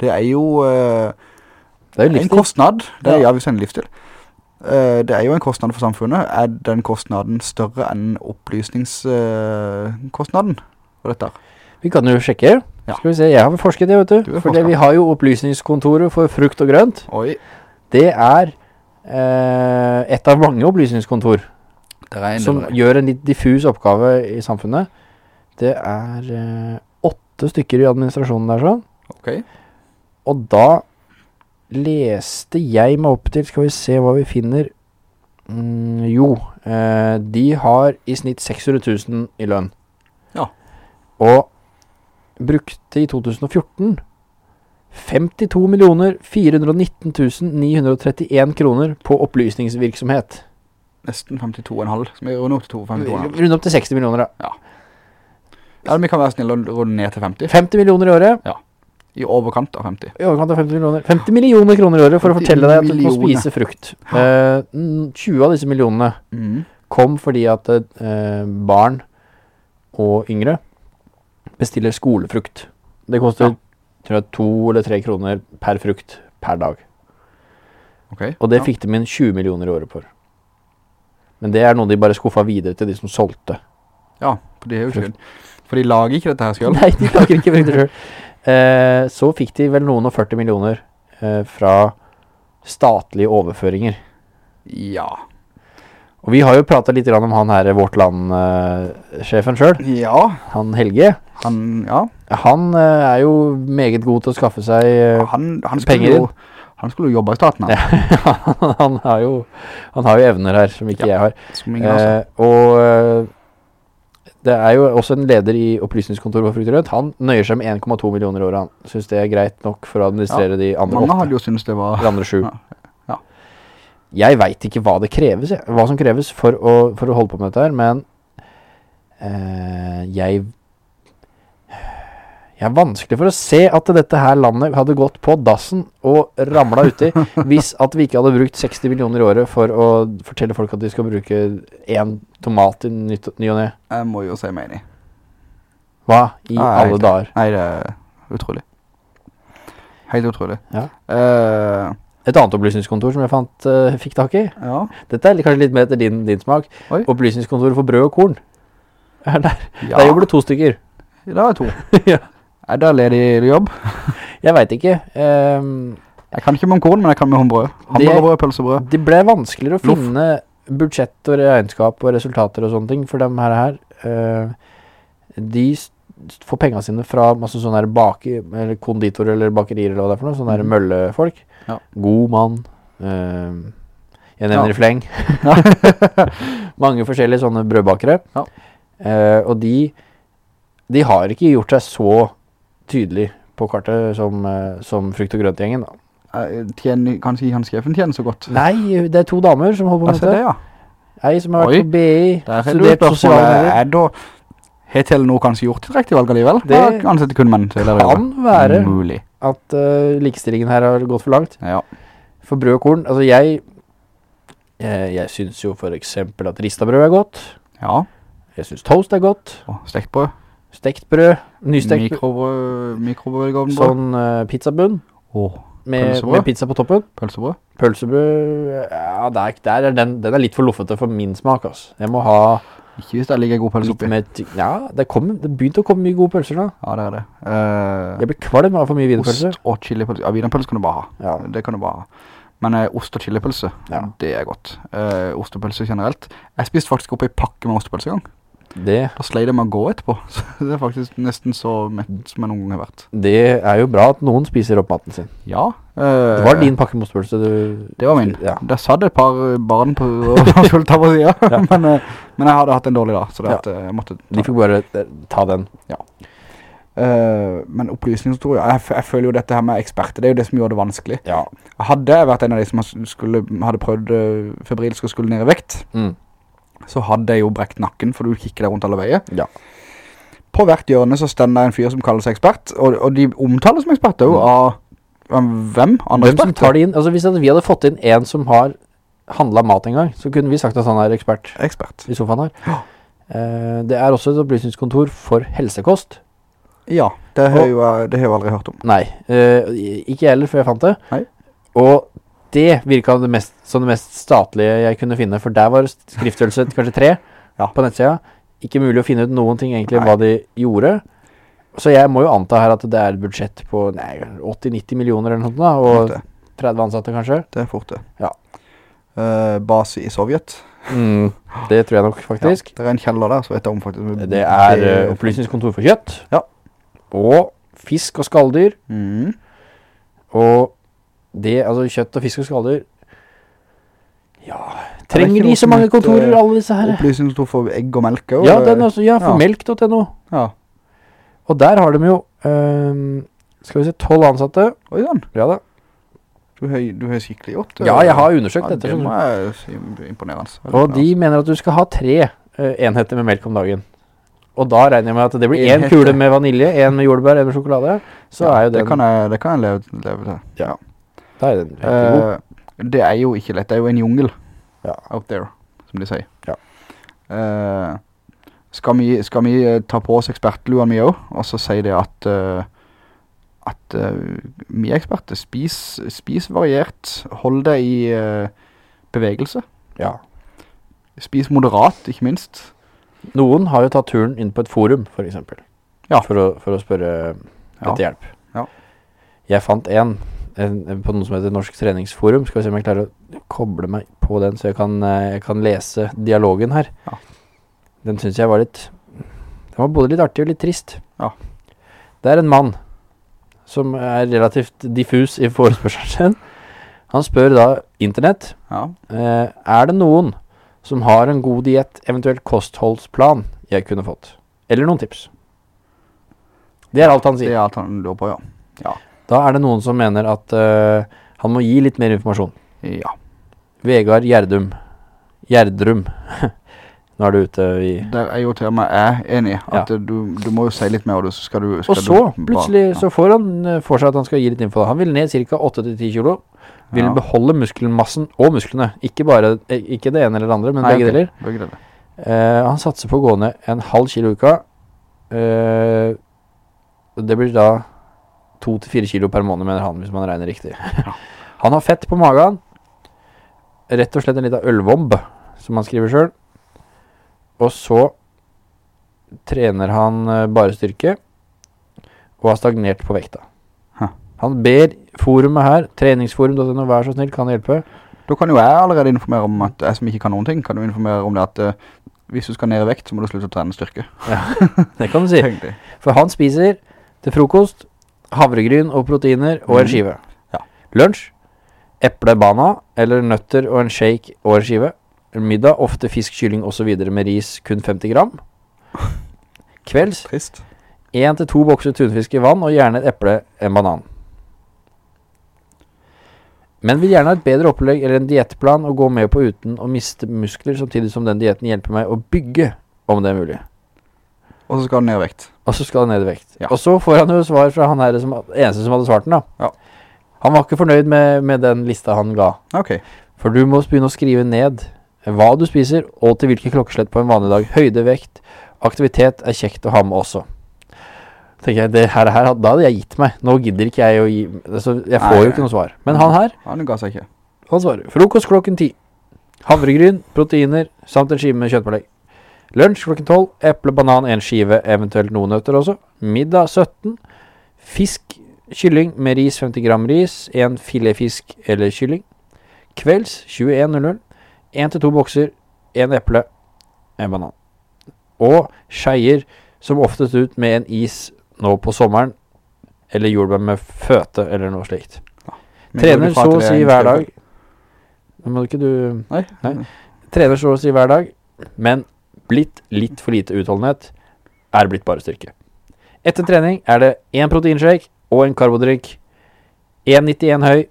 Det er jo uh, Det er jo en kostnad. Det er Ja. ja. er en livsstil. Uh, det er jo en kostnad for samfunnet. Er den kostnaden større enn opplysningskostnaden for dette? Vi kan jo sjekke. Ja. Skal vi se, jeg har forsket det, vet Du du. For vi har jo opplysningskontoret for frukt og grønt. Oi. Det er eh, et av mange opplysningskontor Det som gjør en litt diffus oppgave i samfunnet. Det er eh, åtte stykker i administrasjonen der sånn. Ok. Og da leste jeg meg opp til, skal vi se hva vi finner. Mm, jo, eh, de har i snitt 600 000 i lønn. Ja. Og brukte i 2014 52 millioner 419 931 kroner på opplysningsvirksomhet. Nesten 52,5. Som er rundt opp til 52,5. Rundt opp til 60 millioner da. Ja, vi kan være snille og runde ned til 50. 50 millioner i året. I overkant av 50. I overkant av 50 millioner. 50 millioner kroner i året for å fortelle deg at du må spise frukt. Eh, mm, 20 av disse millionene Mm. kom fordi at eh, barn og yngre bestiller skolefrukt. Det koster Ja. tror jeg, to eller tre kroner per frukt per dag. Okay. Og det ja. fikk de inn 20 millioner i året for. Men det er noe de bare skuffa videre til de som solgte. Ja, for de er jo ikke For de lager ikke dette her selv. Nei, de lager ikke frukt sjøl. Eh, så fikk de vel noen og 40 millioner eh, fra statlige overføringer. Ja. Og vi har jo pratet litt om han her Vårt Land-sjefen sjøl, Ja, han Helge. han, ja. Han eh, er jo meget god til å skaffe seg eh, Han, han penger jo Han skulle jo jobbe i staten, han. han, har jo, han har jo evner her som ikke Ja, jeg har. Som ingen. Eh, og eh, det er jo også en leder i opplysningskontoret for frukt. Han nøyer seg med 1,2 millioner i året. Han synes det er greit nok for å administrere de andre Mange åtte. hadde jo syntes det var De andre sju. Ja, ja. Jeg vet ikke hva det kreves, hva som kreves for å, for å holde på med dette her, men eh, jeg Jeg er vanskelig for å se at dette her landet hadde gått på dassen og ramla uti hvis at vi ikke hadde brukt 60 millioner i året for å fortelle folk at de skal bruke én tomat i ny, ny og ne. Jeg må jo si meg enig. Hva i Ja, alle helt- dager? Nei, det er utrolig. Helt utrolig. Ja. Uh, Et annet opplysningskontor som jeg fant, uh, fikk tak i. ja. Dette er kanskje litt mer etter din, din smak. Oi. Opplysningskontoret for brød og korn. Er der, ja. der jobber det to stykker. Det er to. ja. Er det ledig jobb? Jeg vet ikke. Um, Jeg kan ikke med om korn, men jeg kan med håndbrød. brød. Hamburgerbrød, pølsebrød. det ble vanskeligere å Loff. finne budsjett og regnskap og resultater og sånne ting for dem her. her. Uh, de får pengene sine fra masse sånne bake, eller konditorer eller bakerier eller hva det er for noe. Sånne Mhm. møllefolk. Ja. God mann. Uh, jeg nevner Ja. fleng. Mange forskjellige sånne brødbakere. Ja. Uh, og de, de har ikke gjort seg så tydelig på kartet som, eh, som frukt og grønt-gjengen. Eh, Tjener, kanskje han sjefen tjener så godt. Nei, det er to damer som holder på med det, dette. ja. Ei som har Oi, vært på BI, studert sosiale medier. Er da, har Telenor kanskje gjort et riktig valg alligevel? Det Det ansetter kun menn til det. Kan være Mulig. at uh, likestillingen her har gått for langt. Ja. For brød og korn, altså jeg, jeg, jeg synes jo for eksempel at ristabrød er godt. Ja. Jeg synes toast er godt. Og stekt brød. Stekt brød, nystekt brød, Mikrobrød, sånn uh, pizzabunn Åh, med, med pizza på toppen. pølsebrød. Pølsebrød, ja, der, der er den, den er litt for loffete for min smak, altså. Jeg må ha Ikke hvis det ligger god pølse oppi. Med, ja, det, kom, det begynte å komme mye gode pølser da. Ja, det er det. Uh, Jeg blir kvalm av for mye wienerpølse. ost og chilipølse. Ja, wienerpølse kan du bare ha. Ja. Det kan du bare ha. Men eh, ost og chilipølse, Ja. det er godt. Eh, ostepølse generelt. Jeg spiste faktisk opp i pakke med ostepølse en gang. Det, Da sleide med å gå etterpå. Så det er faktisk nesten så mett som jeg noen gang har vært. det er jo bra at noen spiser opp maten sin. Ja. Det var din pakke med spørrelse du... Det var min. Ja. Der satt et par eh, barn på og skulle ta på siden. Ja. men, eh, men jeg hadde hatt en dårlig dag, så det Ja. eh, jeg måtte De fikk bare eh, ta den. Eh, men opplysningshistorie, jeg, jeg føler jo dette her med eksperter, det er jo det som gjør det vanskelig. Ja. Hadde jeg vært en av de som skulle, hadde prøvd uh, febrilsk og skulle ned i vekt, Mm. Så hadde jeg jo brekt nakken, for du kikker deg rundt alle veier. Ja. På hvert hjørne så stender en fyr som kaller seg ekspert, og, og de omtaler som eksperter jo Mm. av, av hvem? Andre Hvem som eksperter? det? Altså hvis vi hadde fått inn en som har handlet mat en gang, så kunne vi sagt at han er ekspert Ekspert. i sofaen her. Eh, det er også et opplysningskontor for helsekost. Ja, det har, jo, jeg- det har jeg aldri hørt om. Nei, eh, ikke heller før jeg fant det. Nei. Og det virket det mest, som det mest statlige jeg kunne finne, for der var skriftstørrelse kanskje tre Ja. på nettsida. Ikke mulig å finne ut noen ting egentlig om Nei. hva de gjorde. Så jeg må jo anta her at det er et budsjett på 80-90 millioner eller noe sånt da, og det, 30 ansatte kanskje. det er fort det. Ja. Uh, base i Sovjet. Mm, det tror jeg nok faktisk. Ja, det er en kjeller der, så vet jeg om faktisk. Det er uh, opplysningskontor for kjøtt. Ja. Og fisk og skalldyr. Mm. Og det, altså kjøtt og fisk og skaller, Ja, trenger de så mange kontorer, alle disse her? Opplysningskontor for egg og melk også, Ja, den også, ja, for Ja. melk.no. Ja. Og der har de jo, um, skal vi se, 12 ansatte. Oi sann, Ja da. du har, du har skikkelig gjort det. Ja, jeg har undersøkt ja, dette. det må jeg er imponerende. Og de mener at du skal ha tre uh, enheter med melk om dagen. Og da regner jeg med at det blir en, kule med vanilje, en med jordbær, en med sjokolade. Så ja, er jo den det kan jeg, det kan jeg leve, leve til. Ja. Da er den god. Eh, det er jo ikke lett, det er jo en jungel Ja. out there, som de sier. Ja. Eh, skal vi, skal vi eh, ta på oss ekspertluen vi også, og så si det at, uh, at uh, vi er eksperter. Spis, spis variert, hold deg i uh, bevegelse. Ja. Spis moderat, ikke minst. Noen har jo tatt turen inn på et forum, for eksempel. Ja. For å, for å spørre Ja. hjelp. Ja. Jeg fant en, en, på noe som heter Norsk Treningsforum. Skal vi se om jeg klarer å koble meg på den, så jeg kan, eh, jeg kan lese dialogen her. Ja. Den synes jeg var litt Den var både litt artig og litt trist. Ja. Det er en mann som er relativt diffus i forespørselen sin. Han spør da internett Ja. Eh, er det noen som har en god diett, eventuelt kostholdsplan, jeg kunne fått? Eller noen tips? Det er alt han sier. Det er alt han lurer på, ja. Ja. Da er det noen som mener at uh, han må gi litt mer informasjon. Ja. Vegard Gjerdum. Gjerdrum. Nå er du ute i Der er jo til og med jeg enig. At Ja. du, du må jo si litt mer, og så skal du... Skal Og så, du plutselig, ja. så får han eh, for seg at han skal gi litt info. Han vil ned ca. 8-10 kilo. Vil Ja. beholde muskelmassen og musklene. Ikke bare, eh, ikke det ene eller det andre, men Nei, begge deler. Begge deler. Uh, han satser på å gå ned en halv kilo uka. Uh, det blir da to til fire kilo per måned, mener han, hvis man regner riktig. han har fett på magen. Rett og slett en liten ølvomb, som han skriver selv. Og så trener han eh, bare styrke, og har stagnert på vekta. Hæ. Han ber forumet her, treningsforum.no, vær så snill, kan hjelpe. Da kan jo jeg allerede informere om at jeg som ikke kan noen ting, kan jo informere om det at uh, hvis du skal ned i vekt, så må du slutte å trene styrke. Ja, Det kan du si. For han spiser til frokost havregryn og proteiner og en Mhm. skive. Ja. Lunsj, eplebana eller nøtter og en shake og en skive. Middag, ofte fisk, kylling og så videre med ris, kun 50 gram. Kvelds, Trist. En til to bokser tunfisk i vann, og gjerne et eple, en banan. Men vil gjerne ha et bedre opplegg eller en diettplan å gå med på uten å miste muskler, samtidig som den dietten hjelper meg å bygge, om det er mulig. Og så skal den ned vekt. Og så skal han ned i vekt. Ja. Og så får han jo svar fra han her som eneste som hadde svart den, da. Ja. Han var ikke fornøyd med, med den lista han ga. Ok. For du må begynne å skrive ned hva du spiser, og til hvilke klokkeslett på en vanlig dag. Høyde, vekt, aktivitet er kjekt å ha med også. Tenker jeg, det her, her, Da hadde jeg gitt meg. Nå gidder ikke jeg å gi altså, Jeg får Nei, jo ikke noe svar. Men han her, Han ga seg ikke. han svarer. Frokost klokken ti. Havregryn, proteiner samt en skive med kjøttpålegg. Lunsj klokken tolv. Eple, banan, en skive, eventuelt noen nøtter også. Middag 17. Fisk, kylling med ris, 50 gram ris. En filetfisk eller kylling. Kvelds 21.00. Én til to bokser. En eple, en banan. Og skeier som oftest ut med en is nå på sommeren. Eller jordbær med føte, eller noe slikt. Trener du så å si hver dag. Nå må ikke du Nei. Nei. Trener så å si hver dag, men blitt litt for lite utholdenhet er blitt bare styrke. Etter trening er det én proteinshake og en karbodrykk 1,91 høy,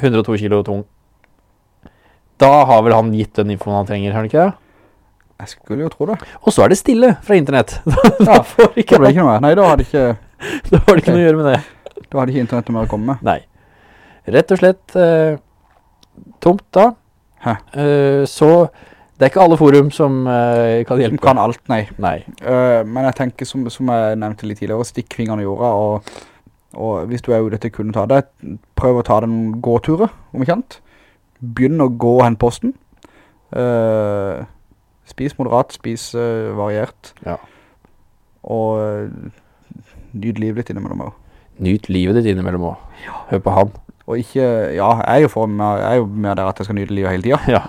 102 kilo tung. Da har vel han gitt den infoen han trenger, har han ikke det? Jeg skulle jo tro det. Og så er det stille fra internett. da, Ja, får Det ikke, ble ikke noe. Nei, da hadde ikke, da har det ikke noe å gjøre med det. da har det ikke internettet mer å komme med. Nei. Rett og slett eh, tomt da. Hæ? Eh, så det er ikke alle forum som uh, kan hjelpe. kan alt, nei. Nei. Uh, men jeg tenker, som, som jeg nevnte litt tidligere, stikk fingrene i jorda, og, og hvis du er ute til kunne ta det, prøv å ta den gåture, om ikke annet. Begynn å gå hen posten. Uh, spis moderat, spis variert, Ja. og nyt livet ditt innimellom også. Nyd livet ditt innimellom Ja, Hør på han. Og ikke, ja, jeg er jo, for, jeg er jo med der at jeg skal nyte livet hele tiden. Ja.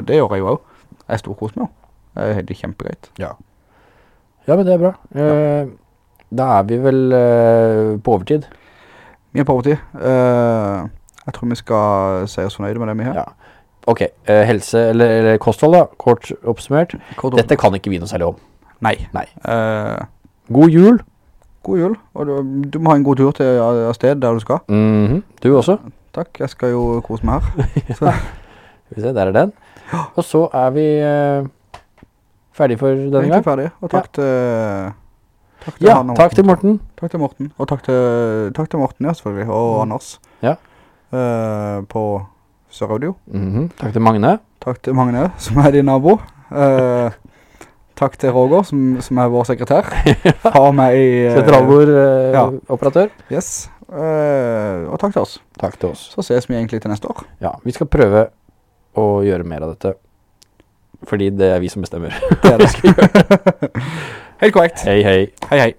Det gjør jeg jo også. Jeg storkoser meg også. Det er kjempegreit. Ja, men det er bra. Eh, da er vi vel eh, på overtid. Vi er på overtid. Eh, jeg tror vi skal se oss fornøyde med det vi har. Ja. Ok, eh, helse eller, eller kosthold da, kort oppsummert. Kort. Dette kan ikke vi noe særlig om. Nei. Nei. Eh, God jul. god jul, og du, du må ha en god tur til av av sted der du skal. Mhm. Du også. Takk, jeg skal jo kose meg her. Skal vi se, der er den. Og så er vi uh, ferdig for denne egentlig gang. ferdig. Og takk til... Takk til Ja, og takk til Morten. Takk til Morten. Og takk til, takk til Morten, ja, selvfølgelig. Og Mm. Anders. Ja. Uh, på Sør-Audio. -hmm. Takk til Magne. Takk til Magne, som er din nabo. Uh, takk til Roger, som, som er vår sekretær. Har meg i... eh, ja. Yes. Eh, og takk til oss. Takk til oss. Så ses vi egentlig til neste år. Ja, vi skal prøve å gjøre mer av dette. Fordi det er vi som bestemmer. Det er det. Helt korrekt. Hei, hei. Hei, hei.